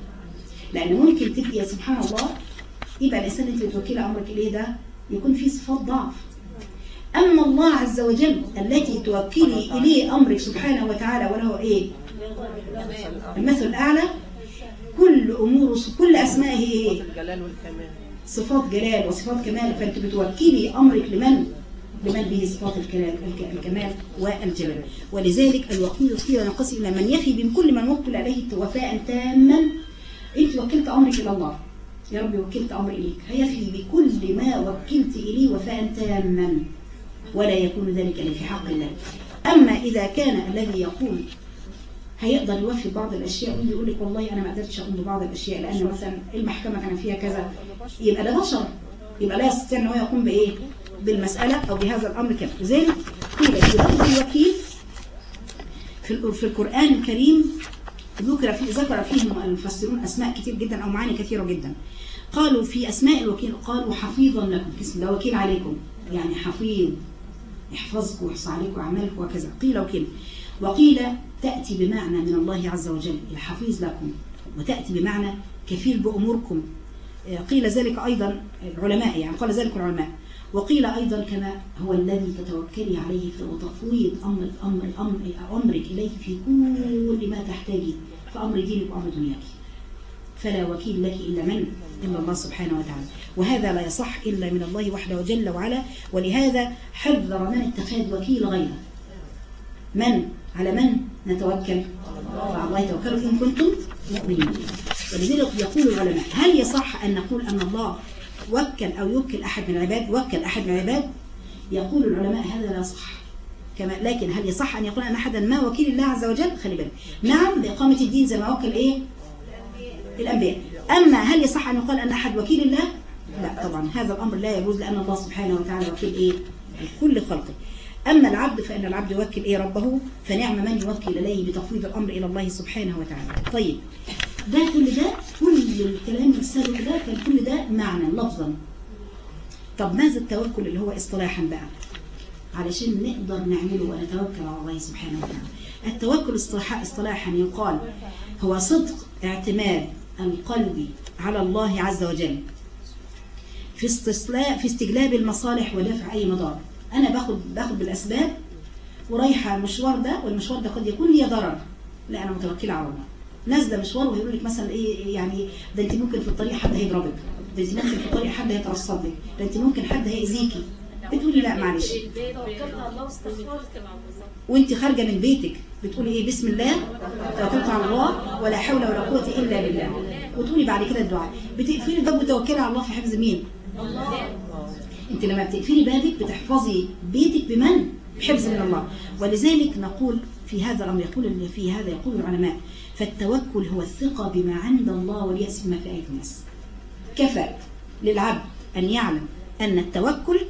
لأن ممكن تبقي يا سبحان الله يبقى الإنسان اللي بتوكلي أمرك إليه ده يكون فيه صفات ضعف. أما الله عز وجل التي توكلي إليه أمرك سبحانه وتعالى وله إيه؟ المثل الأعلى كل أمور كل أسمائه. إيه الجلال والكمال. صفات جلال وصفات كمال. فأنت بتوكلي أمرك لمن؟ لمن به صفات الكمال والجلال. ولذلك الوكيل قيل ينقسم إلى من يفي من كل من وكل عليه وفاء تاما. أنت وكلت أمرك إلى الله. يا رب وكلت أمري إليك. هيفي بكل ما وكلت إليه وفاء تاما. ولا يكون ذلك إلا في حق الله. أما إذا كان الذي يقول هيقدر يوفي بعض الأشياء واللي يقول لك والله أنا ما قدرتش أقوم ببعض الأشياء لأن مثلا المحكمة كان فيها كذا. يبقى ده بشر. يبقى لا يستطيع أن هو يقوم بإيه؟ بالمسألة أو بهذا الأمر كذا لذلك قيل الوكيل في في القرآن الكريم ذكر في ذكر فيه المفسرون أسماء كتير جدا أو معاني كثيرة جدا. قالوا في أسماء الوكيل قالوا حفيظا لكم. اسم ده وكيل عليكم. يعني حفيظ يحفظكم ويحصى عليكم أعمالكم وكذا. قيل وكيل. وقيل تأتي بمعنى من الله عز وجل الحفيظ لكم وتأتي بمعنى كفيل بأموركم. آه، قيل ذلك أيضا العلماء يعني قال ذلك العلماء. وقيل أيضا كما هو الذي تتوكلي عليه وتفويض أمر أمر أمر أمرك إليه في كل ما تحتاجي أمر دينك وأمر دنياك. فلا وكيل لك إلا من؟ إلا الله سبحانه وتعالى. وهذا لا يصح إلا من الله وحده جل وعلا. ولهذا حذر من اتخاذ وكيل غيره. من؟ على من نتوكل؟ فعلى الله توكلوا إن كنتم مؤمنين. ولذلك يقول العلماء هل يصح أن نقول أن الله وكل أو يوكل أحد من العباد؟ وكل أحد من العباد يقول العلماء هذا لا يصح كما لكن هل يصح أن يقول أن أحدا ما وكيل الله عز وجل؟ خلي بالك. نعم بإقامة الدين زي ما وكل إيه؟ الأنبياء. أما هل يصح أن يقال أن أحد وكيل الله؟ لا طبعا. هذا الأمر لا يجوز لأن الله سبحانه وتعالى وكيل إيه؟ كل خلقه. أما العبد فإن العبد يوكل إيه ربه فنعم من يوكل إليه بتفويض الأمر إلى الله سبحانه وتعالى. طيب ده كل ده كل الكلام السابق ده كان كل ده معنى لفظا. طب ماذا التوكل اللي هو اصطلاحا بقى؟ علشان نقدر نعمله ونتوكل على الله سبحانه وتعالى. التوكل اصطلاحا يقال هو صدق اعتماد القلب على الله عز وجل في استجلاب المصالح ودفع أي مضار. أنا باخد باخد بالأسباب ورايحة المشوار ده والمشوار ده قد يكون لي ضرر لا أنا متوكلة على الله. نازلة مشوار ويقولوا لك مثلا إيه يعني ده أنت ممكن في الطريق حد هيضربك ده أنت ممكن في الطريق حد هيترصد لك ده أنت ممكن حد هيأذيكي. بتقولي لا معلش. وأنت خارجة من بيتك بتقولي إيه بسم الله توكلت على الله ولا حول ولا قوة إلا بالله. وتقولي بعد كده الدعاء. بتقفلي الباب وتوكلي على الله في حفظ مين؟ انت لما بتقفلي بابك بتحفظي بيتك بمن؟ بحفظ من الله. ولذلك نقول في هذا الأمر يقول في هذا يقول العلماء فالتوكل هو الثقة بما عند الله والياس بما في أيدي الناس. كفى للعبد أن يعلم أن التوكل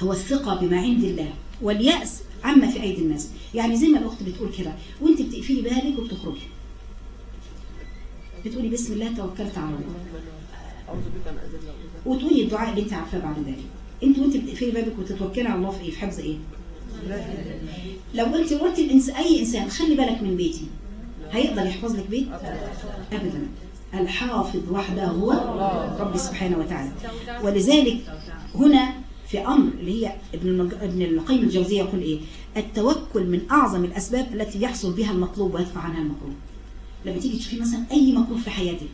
هو الثقة بما عند الله واليأس عما في أيدي الناس. يعني زي ما الأخت بتقول كده وأنت بتقفلي بالك وبتخرجي. بتقولي بسم الله توكلت على الله. وتقولي الدعاء اللي انت عارفاه بعد ذلك. انت وانت بتقفلي بابك وتتوكلي على الله في إيه في حفظ إيه؟ لو انت قلت الإنس... أي إنسان خلي بالك من بيتي. هيقدر يحفظ لك بيت؟ ابدا. الحافظ وحده هو رب سبحانه وتعالى. ولذلك هنا في أمر اللي هي ابن ابن القيم الجوزية يقول إيه؟ التوكل من أعظم الأسباب التي يحصل بها المطلوب ويدفع عنها المكروه لما تيجي تشوفي مثلا أي مكروه في حياتك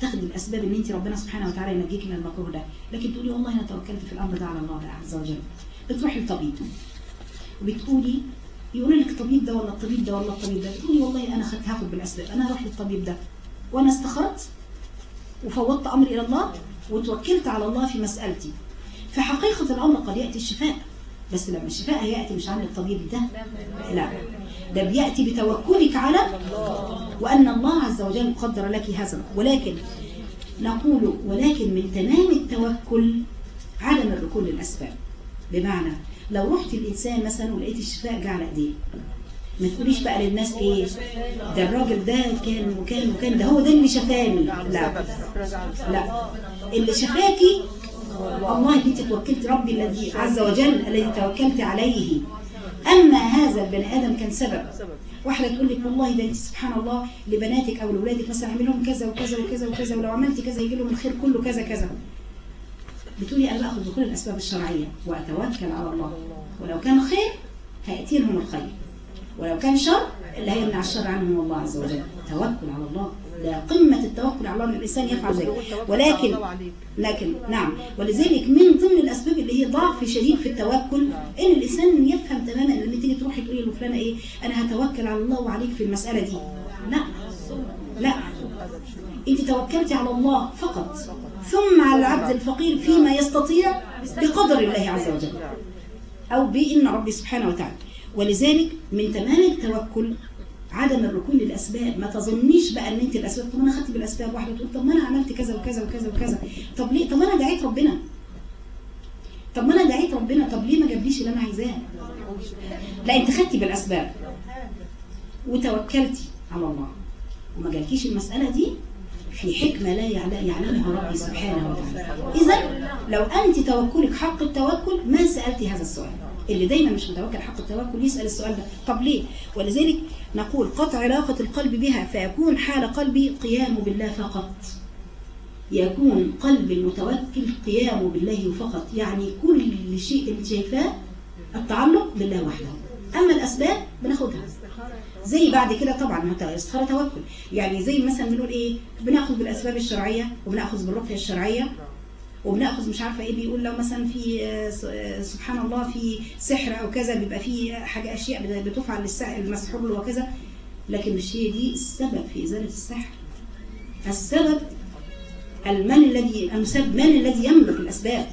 تاخدي الأسباب إن أنت ربنا سبحانه وتعالى ينجيك من المكروه ده. لكن تقولي والله أنا توكلت في الأمر ده على الله عز وجل. بتروحي للطبيب وبتقولي يقول لك الطبيب ده ولا الطبيب ده ولا الطبيب ده. بتقولي والله أنا هاخد بالأسباب. أنا هروح للطبيب ده وأنا استخرت وفوضت امري إلى الله وتوكلت على الله في مسألتي. فحقيقه الأمر قد يأتي الشفاء بس لما الشفاء هيأتي مش عن الطبيب ده. لا. ده بيأتي بتوكلك على وأن الله عز وجل قدر لك هذا ولكن نقول ولكن من تمام التوكل عدم الركون للأسباب. بمعنى لو رحت الانسان مثلا ولقيت الشفاء جه على إيديه ما تقوليش بقى للناس إيه؟ ده الراجل ده كان وكان وكان ده هو ده اللي شفاني. لا. لا. اللي شفاكي الله انت توكلت ربي الذي عز وجل الذي توكلت عليه. أما هذا البني آدم كان سبب. واحدة تقول لك والله ده انت سبحان الله لبناتك أو لاولادك مثلا أعمل لهم كذا وكذا وكذا وكذا ولو عملت كذا يجي لهم الخير كله كذا كذا. بتقولي أنا باخذ بكل الأسباب الشرعية. وأتوكل على الله. ولو كان خير هياتي لهم الخير. ولو كان شر اللي هيمنع الشر عنهم الله عز وجل. توكل على الله. ده قمة التوكل على الله إن الإنسان يفعل ذلك. ولكن لكن نعم. ولذلك من ضمن الأسباب اللي هي ضعف شديد في التوكل إن الإنسان يفهم تماما لما تيجي تروحي تقولي لفلانه إيه أنا هتوكل على الله وعليك في المسألة دي. لا. لا. أنت توكلتي على الله فقط. ثم على العبد الفقير فيما يستطيع بقدر الله عز وجل. أو بإن ربي سبحانه وتعالى. ولذلك من تمام التوكل عدم الركون للأسباب. ما تظنيش بقى إن أنت الأسباب. طب أنا خدت بالأسباب واحدة تقول طب ما أنا عملت كذا وكذا وكذا وكذا. طب ليه؟ طب ما أنا دعيت ربنا. طب ما أنا دعيت ربنا. طب ليه ما جابليش اللي أنا عايزاه؟ لا أنت خدتي بالأسباب. وتوكلتي على الله. وما جالكيش المسألة دي في حكمة لا يعل- يعلمها ربي سبحانه وتعالى. إذا لو أنت توكلك حق التوكل ما سألتي هذا السؤال. اللي دايما مش متوكل حق التوكل يسأل السؤال ده. طب ليه؟ ولذلك نقول قطع علاقة القلب بها فيكون حال قلبي قيام بالله فقط. يكون قلب المتوكل قيام بالله فقط. يعني كل شيء انت شايفاه التعلق بالله وحده. أما الأسباب بناخدها. زي بعد كده طبعا ما الاستخاره توكل. يعني زي مثلا بنقول إيه؟ بنأخذ بالأسباب الشرعية وبنأخذ بالرقية الشرعية وبناخذ مش عارفة إيه بيقول لو مثلا في آه، آه، سبحان الله في سحر أو كذا بيبقى في حاجة أشياء بت- بتفعل المسحور له وكذا لكن مش هي دي السبب في إزالة السحر. السبب المن الذي المسبب من الذي يملك الأسباب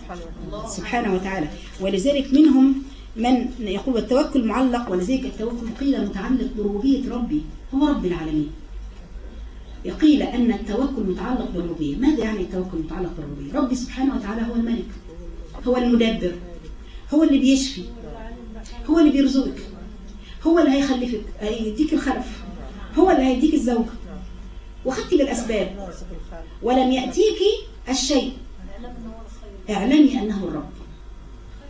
سبحانه وتعالى. ولذلك منهم من يقول والتوكل معلق ولذلك التوكل قيل متعلق بربوبية ربي هو رب العالمين. قيل أن التوكل متعلق بالربوبية. ماذا يعني التوكل متعلق بالربوبية؟ ربي سبحانه وتعالى هو الملك هو المدبر هو اللي بيشفي هو اللي بيرزقك هو اللي هيخلفك هيديك الخلف هو اللي هيديك الزوج وخدتي بالأسباب ولم يأتيك الشيء. اعلمي أنه الرب.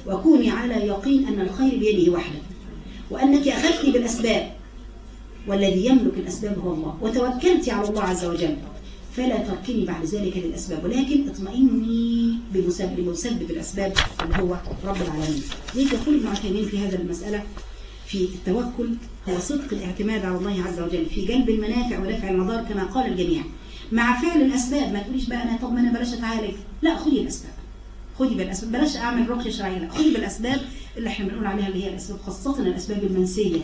وكوني على يقين أن الخير بيده وحده. وأنك أخذت بالأسباب. والذي يملك الأسباب هو الله. وتوكلت على الله عز وجل. فلا تركني بعد ذلك للأسباب. ولكن اطمئني بمسبب, الأسباب اللي هو رب العالمين. لذلك يقول ابن في هذا المسألة في التوكل هو صدق الاعتماد على الله عز وجل في جلب المنافع ودفع المضار كما قال الجميع. مع فعل الأسباب ما تقوليش بقى أنا طب ما أنا بلاش أتعالج. لا خذي الأسباب. خدي بالأسباب. بلاش أعمل رقيه شرعيه لا خدي بالأسباب اللي إحنا بنقول عليها اللي هي الأسباب خاصة الأسباب المنسية.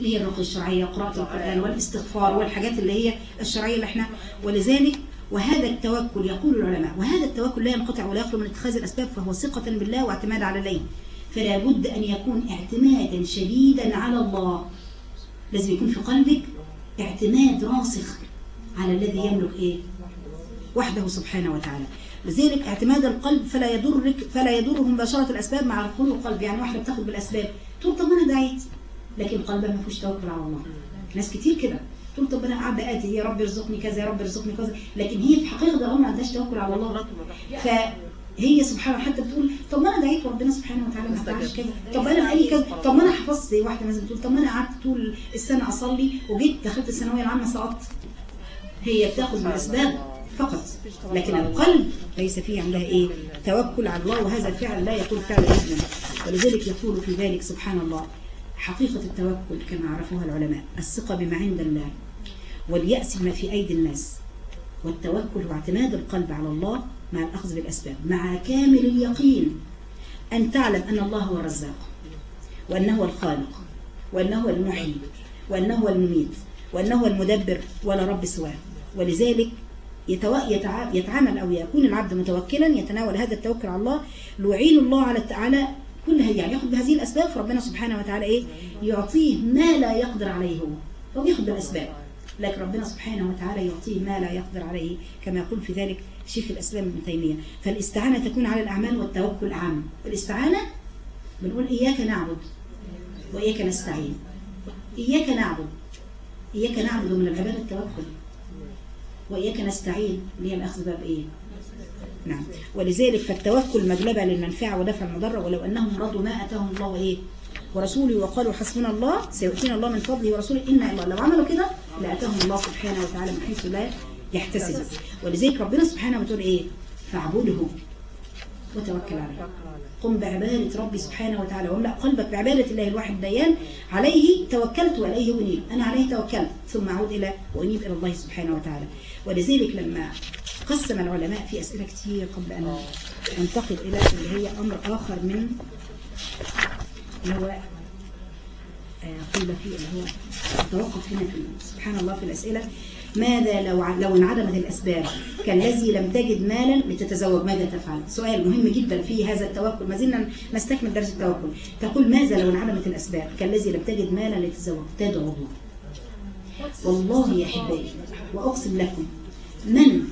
اللي هي الرقيه الشرعية قراءة القرآن والاستغفار والحاجات اللي هي الشرعية اللي إحنا ولذلك وهذا التوكل يقول العلماء وهذا التوكل لا ينقطع ولا يخلو من اتخاذ الأسباب فهو ثقة بالله واعتماد على الله فلا بد أن يكون اعتمادا شديدا على الله. لازم يكون في قلبك اعتماد راسخ على الذي يملك إيه؟ وحده سبحانه وتعالى. لذلك اعتماد القلب فلا يضرك فلا يضره مباشره الأسباب مع دخول القلب يعني واحدة بتاخد بالأسباب. تقول طب أنا دعيت. لكن قلبها ما فيهوش توكل على الله. ناس كتير كده. تقول طب أنا قاعدة ادعي يا رب ارزقني كذا يا رب ارزقني كذا. لكن هي في حقيقة الامر ما عندهاش توكل على الله. فهي سبحان الله حتى بتقول طب ما أنا دعيت وربنا سبحانه وتعالى ما فعلش كذا. طب أنا قال لي كذا. طب ما أنا حفظت. زي واحدة مثلا بتقول طب ما أنا قعدت طول السنة أصلي وجيت دخلت الثانوية العامة سقطت. هي بتاخذ بالاسباب فقط. لكن القلب ليس فيه عندها إيه؟ توكل على الله. وهذا الفعل لا يكون فعل اذن ولذلك يقول في ذلك سبحان الله. حقيقة التوكل كما عرفوها العلماء الثقة بما عند الله واليأس بما في أيدي الناس والتوكل هو اعتماد القلب على الله مع الأخذ بالأسباب مع كامل اليقين أن تعلم أن الله هو الرزاق وأنه هو الخالق وأنه هو المحيي وأنه هو المميت وأنه هو المدبر ولا رب سواه. ولذلك يتعامل أو يكون العبد متوكلا يتناول هذا التوكل على الله ليعين الله على على كل هذه يعني ياخذ بهذه الأسباب فربنا سبحانه وتعالى إيه؟ يعطيه ما لا يقدر عليه هو. هو بياخذ بالأسباب لكن ربنا سبحانه وتعالى يعطيه ما لا يقدر عليه كما يقول في ذلك شيخ الإسلام ابن تيمية. فالاستعانة تكون على الأعمال والتوكل عام. الاستعانة بنقول إياك نعبد وإياك نستعين. إياك نعبد إياك نعبد من العبادة التوكل وإياك نستعين. اللي هي الأخذ باب إيه؟ نعم. ولذلك فالتوكل مجلبة للمنفعة ودفع المضرة ولو أنهم رضوا ما أتاهم الله إيه؟ ورسوله وقالوا حسبنا الله سيؤتينا الله من فضله ورسوله إن الله. لو عملوا كده لأتاهم الله سبحانه وتعالى من حيث لا يحتسب. ولذلك ربنا سبحانه وتعالى إيه؟ فاعبده وتوكل عليه. قم بعبادة ربي سبحانه وتعالى. واملأ قلبك بعبادة الله الواحد الديان. عليه توكلت وإليه أنيب. أنا عليه توكلت ثم أعود إلى وأنيب إلى الله سبحانه وتعالى. ولذلك لما قسم العلماء في أسئلة كتير قبل أن ننتقل إلى اللي هي أمر آخر من اللي هو آه، قيل فيه اللي هو توقف هنا في سبحان الله في الأسئلة. ماذا لو لو انعدمت الأسباب؟ كالذي لم تجد مالا لتتزوج. ماذا تفعل؟ سؤال مهم جدا في هذا التوكل. ما زلنا نستكمل درس التوكل. تقول ماذا لو انعدمت الأسباب؟ كالذي لم تجد مالا لتتزوج. تدعو. الله والله يا حبايبي وأقسم لكم من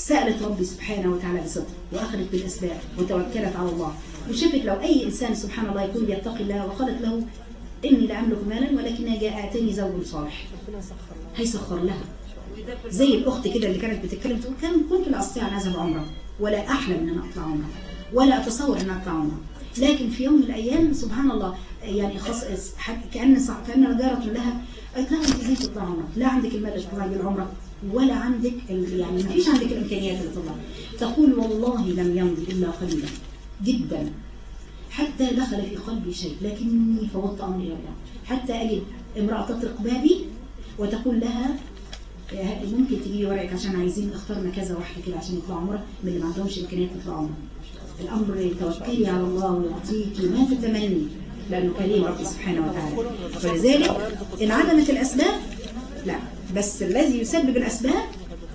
سألت ربي سبحانه وتعالى بصدق وأخذت بالأسباب وتوكلت على الله. وشافت لو أي إنسان سبحان الله يكون بيتقي الله وقالت له إني لا أملك مالا ولكن جاء آتاني زوج صالح. هيسخر لها. زي الأخت كده اللي كانت بتتكلم تقول كان كنت لا أستطيع أن أذهب عمرة ولا أحلم أن أنا أطلع عمرة ولا أتصور أن أطلع عمرة. لكن في يوم من الأيام سبحان الله يعني خاص كأن كأن جارة لها قالت لها أنت إزاي تطلع عمرة؟ لا عندك المال تطلعي بيه العمرة. ولا عندك يعني ما فيش عندك الإمكانيات اللي تطلع. تقول والله لم يمضي إلا قليلا. جدا. حتى دخل في قلبي شيء لكني فوضت إلى الله حتى أجد امرأة تطرق بابي وتقول لها ممكن تجيبي ورقك عشان عايزين اخترنا كذا واحدة كده عشان يطلعوا عمرة من اللي ما عندهمش إمكانيات يطلعوا عمرة الأمر توكلي على الله ويعطيك ما تتمني لأنه كريم ربي سبحانه وتعالى. ولذلك إن عدمت الأسباب لا. بس الذي يسبب الأسباب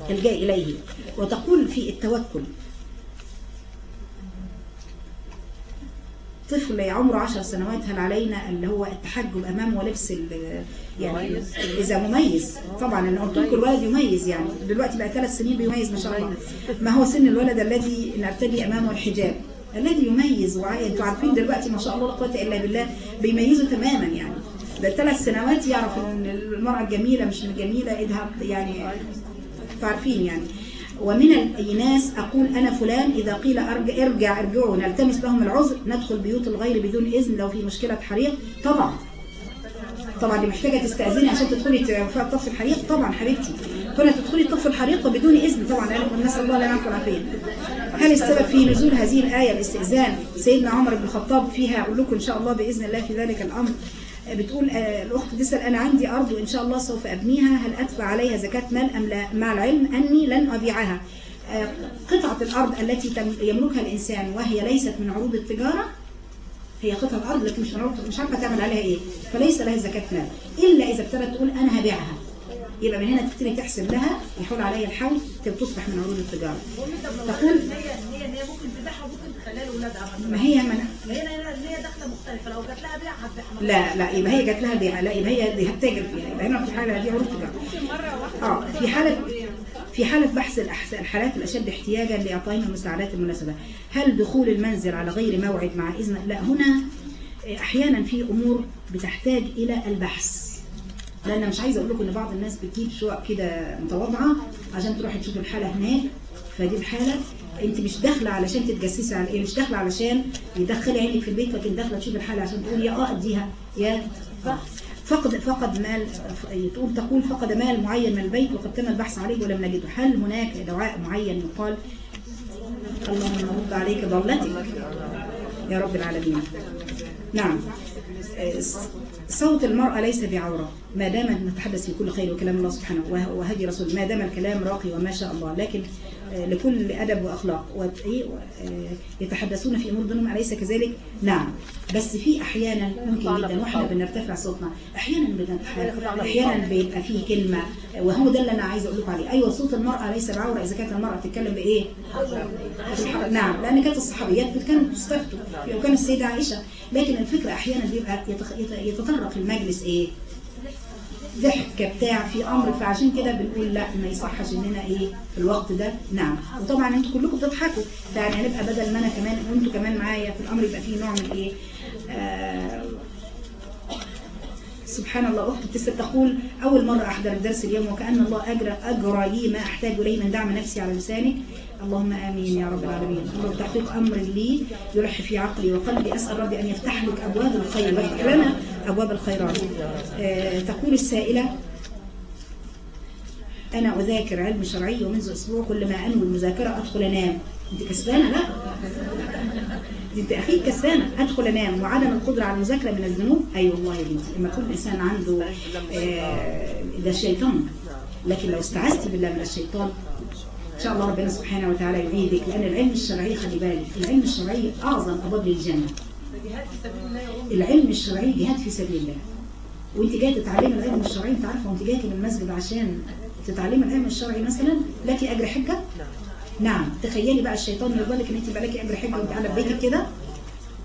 الجاء إليه وتقول في التوكل. طفل عمره عشر سنوات هل علينا اللي هو التحجب امامه ولبس يعني. إذا مميز. طبعا أنا قلت لكم الولد يميز يعني. دلوقتي بقى ثلاث سنين بيميز ما شاء الله. ما هو سن الولد الذي نرتدي أمامه الحجاب. الذي يميز وعي أنتوا عارفين دلوقتي ما شاء الله لا قوة إلا بالله بيميزوا تماما يعني. ده ثلاث سنوات يعرف إن المرأة الجميله مش الجميله ايدها يعني عارفين يعني. ومن الإناس أقول أنا فلان إذا قيل أرجع, ارجع ارجعوا نلتمس لهم العذر ندخل بيوت الغير بدون إذن لو في مشكلة حريق. طبعا. طبعا دي محتاجة تستأذني عشان تدخلي تطفي الحريق؟ طبعا حبيبتي. كنا تدخلي تطفي الحريق بدون إذن. طبعا نسأل الله لنا العافية. هل السبب في نزول هذه الآية الاستئذان؟ سيدنا عمر بن الخطاب فيها أقول لكم إن شاء الله بإذن الله في ذلك الأمر. بتقول آه، الأخت تسأل أنا عندي أرض وإن شاء الله سوف أبنيها هل أدفع عليها زكاة مال أم لا؟ مع العلم أني لن أبيعها. آه، قطعة الأرض التي يملكها الإنسان وهي ليست من عروض التجارة هي قطعة أرض لكن مش عارفة تعمل عليها إيه فليس لها زكاة مال. إلا إذا ابتدت تقول أنا هبيعها. يبقى من هنا تبتدي تحسب لها يحول عليها الحول تصبح من عروض التجارة. تقول هي هي ممكن تبيعها وممكن تخليها لاولادها ما هي ما هي دخلة مختلفة. لو جات لها بيع هتبيعها لا لا يبقى هي جات لها بيع. لا يبقى هي دي هتتاجر فيها يبقى هنا في حالة دي عروض تجاره آه في حالة في حالة بحث الحالات الأشد احتياجا لإعطائهم المساعدات المناسبة. هل دخول المنزل على غير موعد مع إذن؟ لا هنا أحيانا في أمور بتحتاج إلى البحث. أنا مش عايزة أقول لكم إن بعض الناس بتجيب شقق كده متواضعة عشان تروحي تشوفي الحالة هناك. فدي الحالة. أنت مش داخلة علشان تتجسسي على إيه مش داخلة علشان يدخلي عينك في البيت لكن داخلة تشوفي الحالة عشان تقول يا آه أديها. يا فقد فقد مال تقول تقول فقد مال معين من البيت وقد تم البحث عليه ولم نجده. هل هناك دعاء معين يقال اللهم رد عليك ضالتك؟ يا رب العالمين. نعم. صوت المرأة ليس بعورة ما دام نتحدث في كل خير وكلام الله سبحانه وه- وهدي رسول ما دام الكلام راقي وما شاء الله لكن لكل أدب وأخلاق آه، يتحدثون في أمور دونهم أليس كذلك؟ نعم. بس في أحيانا ممكن جدا وإحنا بنرتفع صوتنا. أحيانا بنتحدث أحيانا بيبقى فيه كلمة وهو ده اللي أنا عايزة أقول لكم عليه. أيوة صوت المرأة ليس بعورة؟ إذا كانت المرأة بتتكلم بإيه؟ نعم. لأن كانت الصحابيات كانت تستفتوا وكان السيدة عائشة. لكن الفكرة أحيانا بيبقى يتطرق المجلس إيه؟ ضحك بتاع في أمر فعشان كده بنقول لا ما يصحش إننا إيه في الوقت ده. نعم. وطبعا أنتوا كلكم بتضحكوا. يعني هنبقى بدل ما أنا كمان وأنتوا كمان معايا في الأمر يبقى فيه نوع من إيه آه سبحان الله أختي تسا تقول أول مرة أحضر الدرس اليوم وكأن الله أجرى, أجرى لي ما أحتاج إليه من دعم نفسي على لسانك اللهم آمين يا رب العالمين. الله تحقيق أمر لي يلح في عقلي وقلبي. أسأل ربي أن يفتح لك أبواب الخير ويفتح لنا أبواب الخيرات آه تقول السائلة أنا أذاكر علم شرعي ومنذ أسبوع كل ما أنوي المذاكرة أدخل أنام. أنت كسبانة؟ لا. أنت أخيك كسانة أدخل أنام. وعدم القدرة على المذاكرة من الذنوب. أي أيوة والله لما يكون الإنسان عنده آه ده الشيطان لكن لو استعذت بالله من الشيطان إن شاء الله ربنا سبحانه وتعالى يعيدك لأن العلم الشرعي خلي بالك العلم الشرعي أعظم أبواب للجنة. العلم الشرعي جهاد في سبيل الله. وأنت جاية تتعلمي العلم الشرعي أنت عارفة وانت جاية من المسجد عشان تتعلمي العلم الشرعي مثلا لك أجر حجة؟ نعم. تخيلي بقى الشيطان يرضى لك إن أنت يبقى لك أجر حجة وأنت على بيتك كده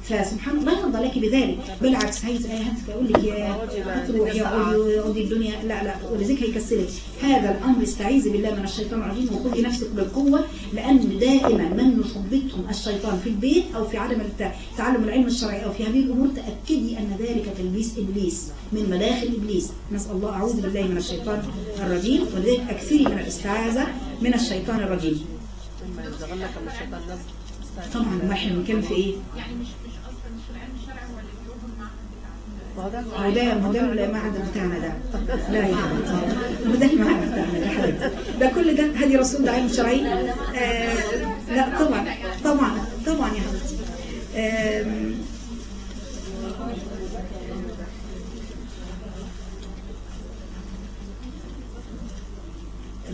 فسبحان الله يرضى لك بذلك. بالعكس هتقول لك يا هتروح يا قضي الدنيا لا لا ولذلك هيكسلك هذا الأمر استعيذي بالله من الشيطان الرجيم وخذي نفسك بالقوة لأن دائما من يثبتهم الشيطان في البيت أو في عدم تعلم العلم الشرعي أو في هذه الأمور تاكدي أن ذلك تلبيس إبليس من مداخل إبليس. نسأل الله أعوذ بالله من الشيطان الرجيم ولذلك أكثري من الاستعاذه من الشيطان الرجيم. طبعا ما إحنا بنتكلم في إيه؟ ما هو ده هو ده ما هو ده المعهد بتاعنا ده. لا يا حبيبتي ده المعهد بتاعنا ده حبيبتي ده كل ده هدي رسول ده علم شرعي آه لا طبعا طبعا طبعا يا حبيبتي.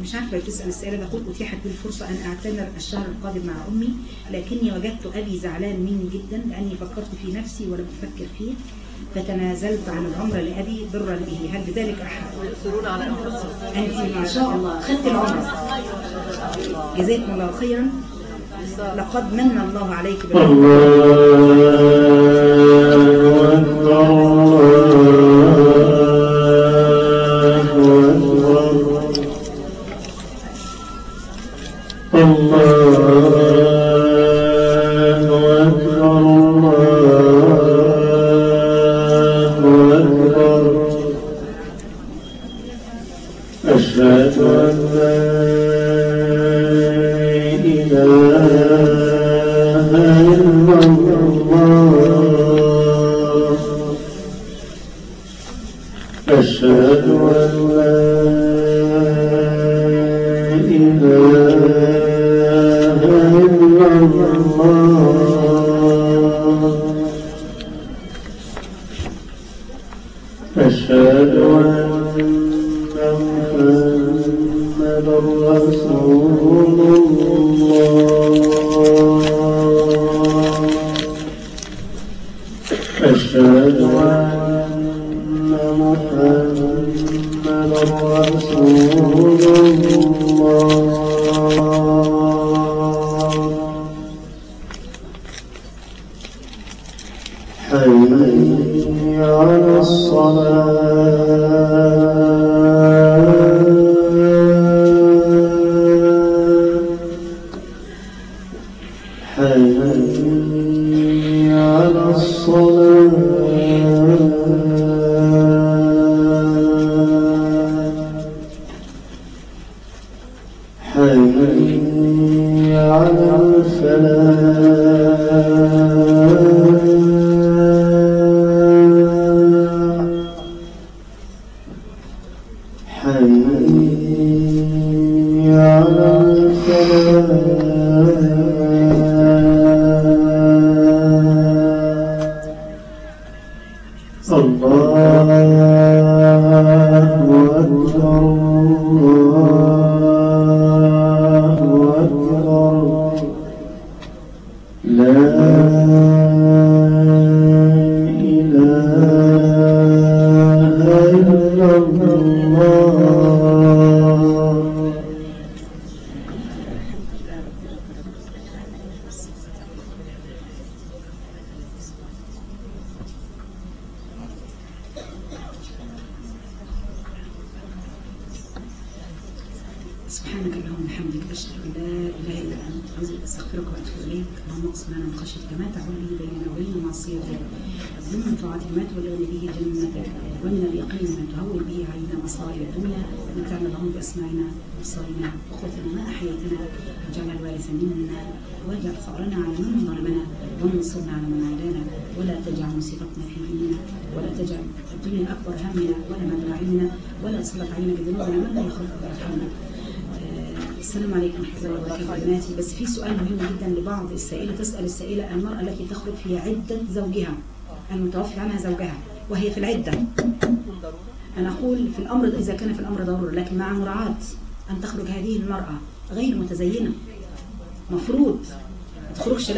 مش عارفة تسأل السائلة تقول أتيحت لي الفرصة أن أعتمر الشهر القادم مع أمي لكني وجدت أبي زعلان مني جدا لأني فكرت في نفسي ولم أفكر فيه فتنازلت عن العمرة لأبي برا به. هل بذلك أحد؟ يؤثرون على أنفسهم. أنت ما شاء الله خدت العمرة جزاكم الله خيرا. لقد من الله عليك بالعمرة حي على الفلاح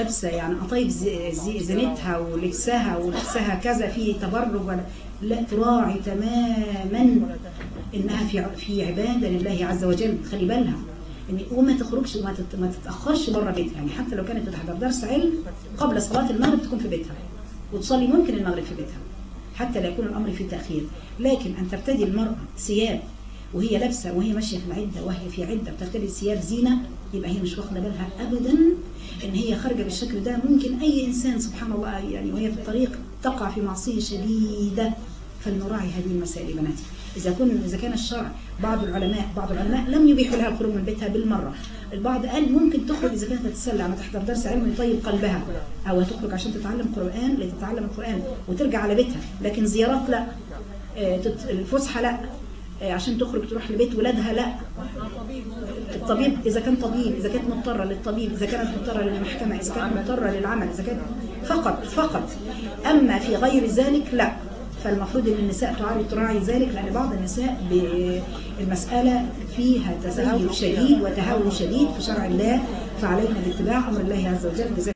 لابسة يعني قطايف زي- زي- زينتها ولبسها ولبسها كذا في تبرج ولا لا تراعي تماما إنها في في عبادة لله عز وجل. خلي بالها ان وما تخرجش وما ما تتأخرش بره بيتها. يعني حتى لو كانت بتحضر درس علم قبل صلاة المغرب تكون في بيتها وتصلي ممكن المغرب في بيتها حتى لا يكون الأمر فيه تاخير لكن أن ترتدي المرأة ثياب وهي لابسة وهي ماشية في العدة وهي في عدة بترتدي ثياب زينة يبقى هي مش واخدة بالها ابدا إن هي خارجة بالشكل ده ممكن أي إنسان سبحان الله يعني وهي في الطريق تقع في معصية شديدة فلنراعي هذه المسائل يا بناتي. إذا كن إذا كان الشرع بعض العلماء بعض العلماء لم يبيحوا لها الخروج من بيتها بالمرة. البعض قال ممكن تخرج إذا كانت تتسلى عم تحضر درس علم يطيب قلبها أو تخرج عشان تتعلم قرآن لتتعلم القران وترجع على بيتها. لكن زيارات لا آه، الفسحة لا. عشان تخرج تروح لبيت ولادها لا. الطبيب إذا كان طبيب إذا كانت مضطرة للطبيب إذا كانت مضطرة للمحكمة إذا كانت مضطرة للعمل إذا كانت فقط فقط. أما في غير ذلك لا. فالمفروض إن النساء تعرف تراعي ذلك لأن بعض النساء المسألة فيها تزيف شديد وتهاون شديد في شرع الله فعلينا باتباع أمر الله عز وجل